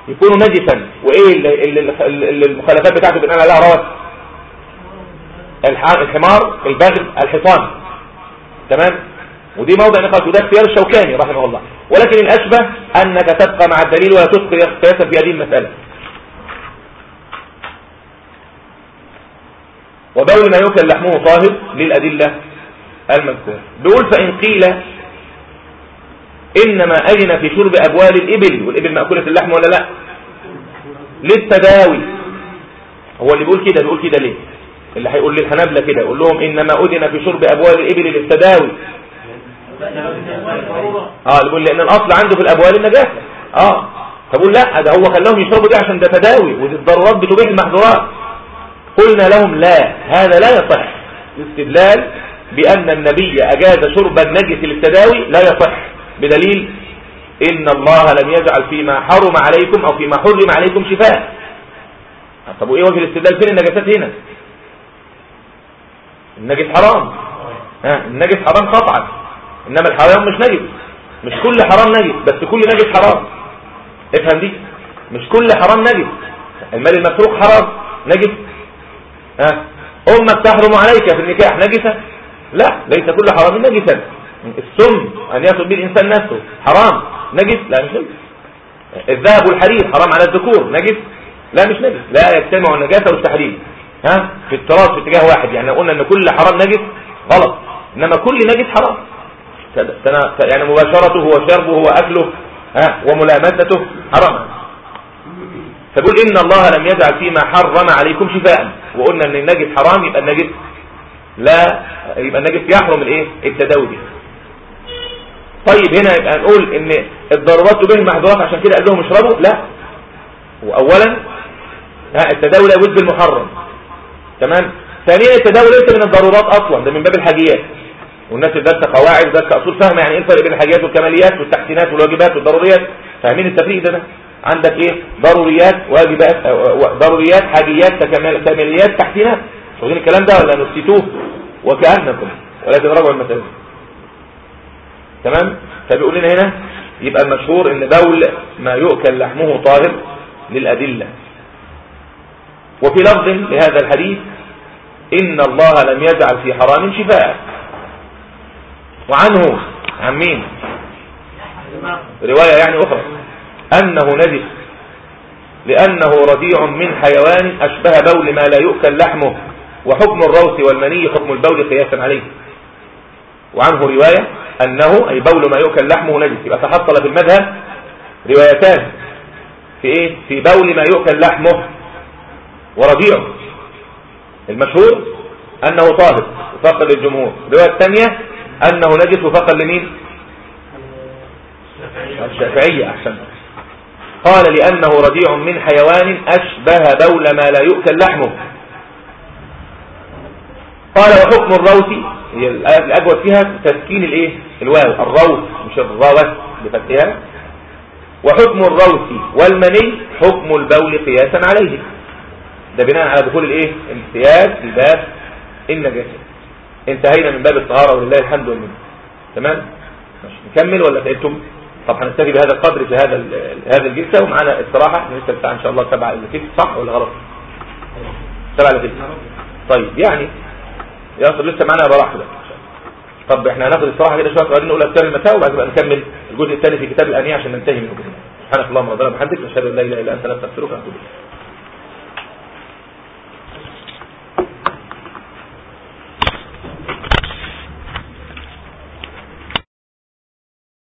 يكون نجسا. وإيه المخالفات بتاعته بنقول لها روث. الحمار البغل الحصان تمام؟ ودي موضع نقاش وده اختيار الشوكاني رحمه الله. ولكن الأشبه أنك تبقى مع الدليل ولا تدخل قياسا في هذه المسألة. وبول ما يؤكل لحمه طاهر للأدلة المذكورة. بيقول فإن قيل إنما أذن في شرب أبوال الإبل والإبل مأكولة اللحم ولا لا؟ للتداوي. هو اللي بيقول كده بيقول كده ليه؟ اللي هيقول للحنابلة كده يقول لهم إنما أذن في شرب أبوال الإبل للتداوي. آه بيقول لأن الأصل عنده في الأبوال النجاسة آه. فبقول لا ده هو خلاهم يشربوا دي عشان ده تداوي ودي الضرورات بتبيح المحظورات. قلنا لهم لا هذا لا يصح. استدلال بأن النبي أجاز شرب النجس للتداوي لا يصح. بدليل إن الله لم يجعل فيما حرم عليكم أو فيما حرم عليكم شفاء. طب وإيه وجه الاستدلال؟ فين النجاسات هنا؟ النجس حرام. ها النجس حرام قطعا. إنما الحرام مش نجس مش كل حرام نجس بس كل نجس حرام. افهم دي. مش كل حرام نجس المال المسروق حرام. نجس ها؟ أمك تحرم عليك في النكاح نجسة؟ لا ليس كل حرام نجسا. السم أن يأخذ به الإنسان نفسه حرام. نجس؟ لا مش نجس. الذهب والحرير حرام على الذكور. نجس؟ لا مش نجس. لا يجتمع النجاسة والتحريم. ها؟ في التراث في اتجاه واحد. يعني قلنا إن كل حرام نجس غلط. إنما كل نجس حرام. يعني مباشرته وشربه وأكله ها وملامسته. حرام. فبقول إن الله لم يجعل فيما حرم عليكم شفاء. وقلنا إن النجس حرام يبقى النجس لا يبقى النجس يحرم الإيه؟ التداوي به طيب هنا يبقى نقول إن الضرورات تبين المحظورات عشان كده قال لهم اشربوا. لا. واولا التداول يجوز بالمحرم تمام؟ ثانيا التداول ليس من الضرورات أصلا ده من باب الحاجيات. والناس اللي قواعد ودرس أصول فاهمه يعني إيه الفرق بين الحاجيات والكماليات والتحسينات والواجبات والضروريات؟ فاهمين التفريق ده, ده عندك إيه؟ ضروريات واجبات ضروريات حاجيات كماليات تحسينات. شغالين الكلام ده ولا نسيتوه؟ وكأنكم. ولكن راجعوا المسألة. تمام؟ فبيقول لنا هنا يبقى المشهور إن بول ما يؤكل لحمه طاهر للأدلة. وفي لفظ لهذا الحديث إن الله لم يجعل في حرام شفاء. وعنه عن مين رواية يعني أخرى. أنه نجس. لأنه رديع من حيوان أشبه بول ما لا يؤكل لحمه. وحكم الروث والمني حكم البول قياسا عليه. وعنه رواية أنه أي بول ما يؤكل لحمه نجس. يبقى تحصل في المذهب روايتان. في إيه؟ في بول ما يؤكل لحمه. ورضيعه المشهور أنه طاهر. وفقر للجمهور. الرواية الثانية أنه نجس وفقر لمين؟ الشافعية أحسن. قال لأنه رضيع من حيوان أشبه بول ما لا يؤكل لحمه. قال وحكم الروث هي الأجود فيها تسكين الإيه؟ الواو الروث مش الروث بفتحها وحكم الروث والمني حكم البول قياسا عليه. ده بناء على دخول الإيه؟ امتياز في باب النجاسة. انتهينا من باب الطهارة ولله الحمد والمنة. تمام؟ ماشي. نكمل ولا فهمتم طب هنكتفي بهذا القدر في هذا هذا الجلسة ومعانا استراحة لسه الساعة إن شاء الله 7 إلا صح ولا غلط؟ 7 إلا طيب يعني يصل لسه معانا براحة ده طب إحنا هناخد استراحة كده شوية قاعدين نقول اذكار المساء وبعد كده نكمل الجزء الثاني في كتاب الأنية عشان ننتهي منه سبحانك اللهم ربنا وبحمدك أشهد أن لا إله إلا أنت نستغفرك ونتوب إليك.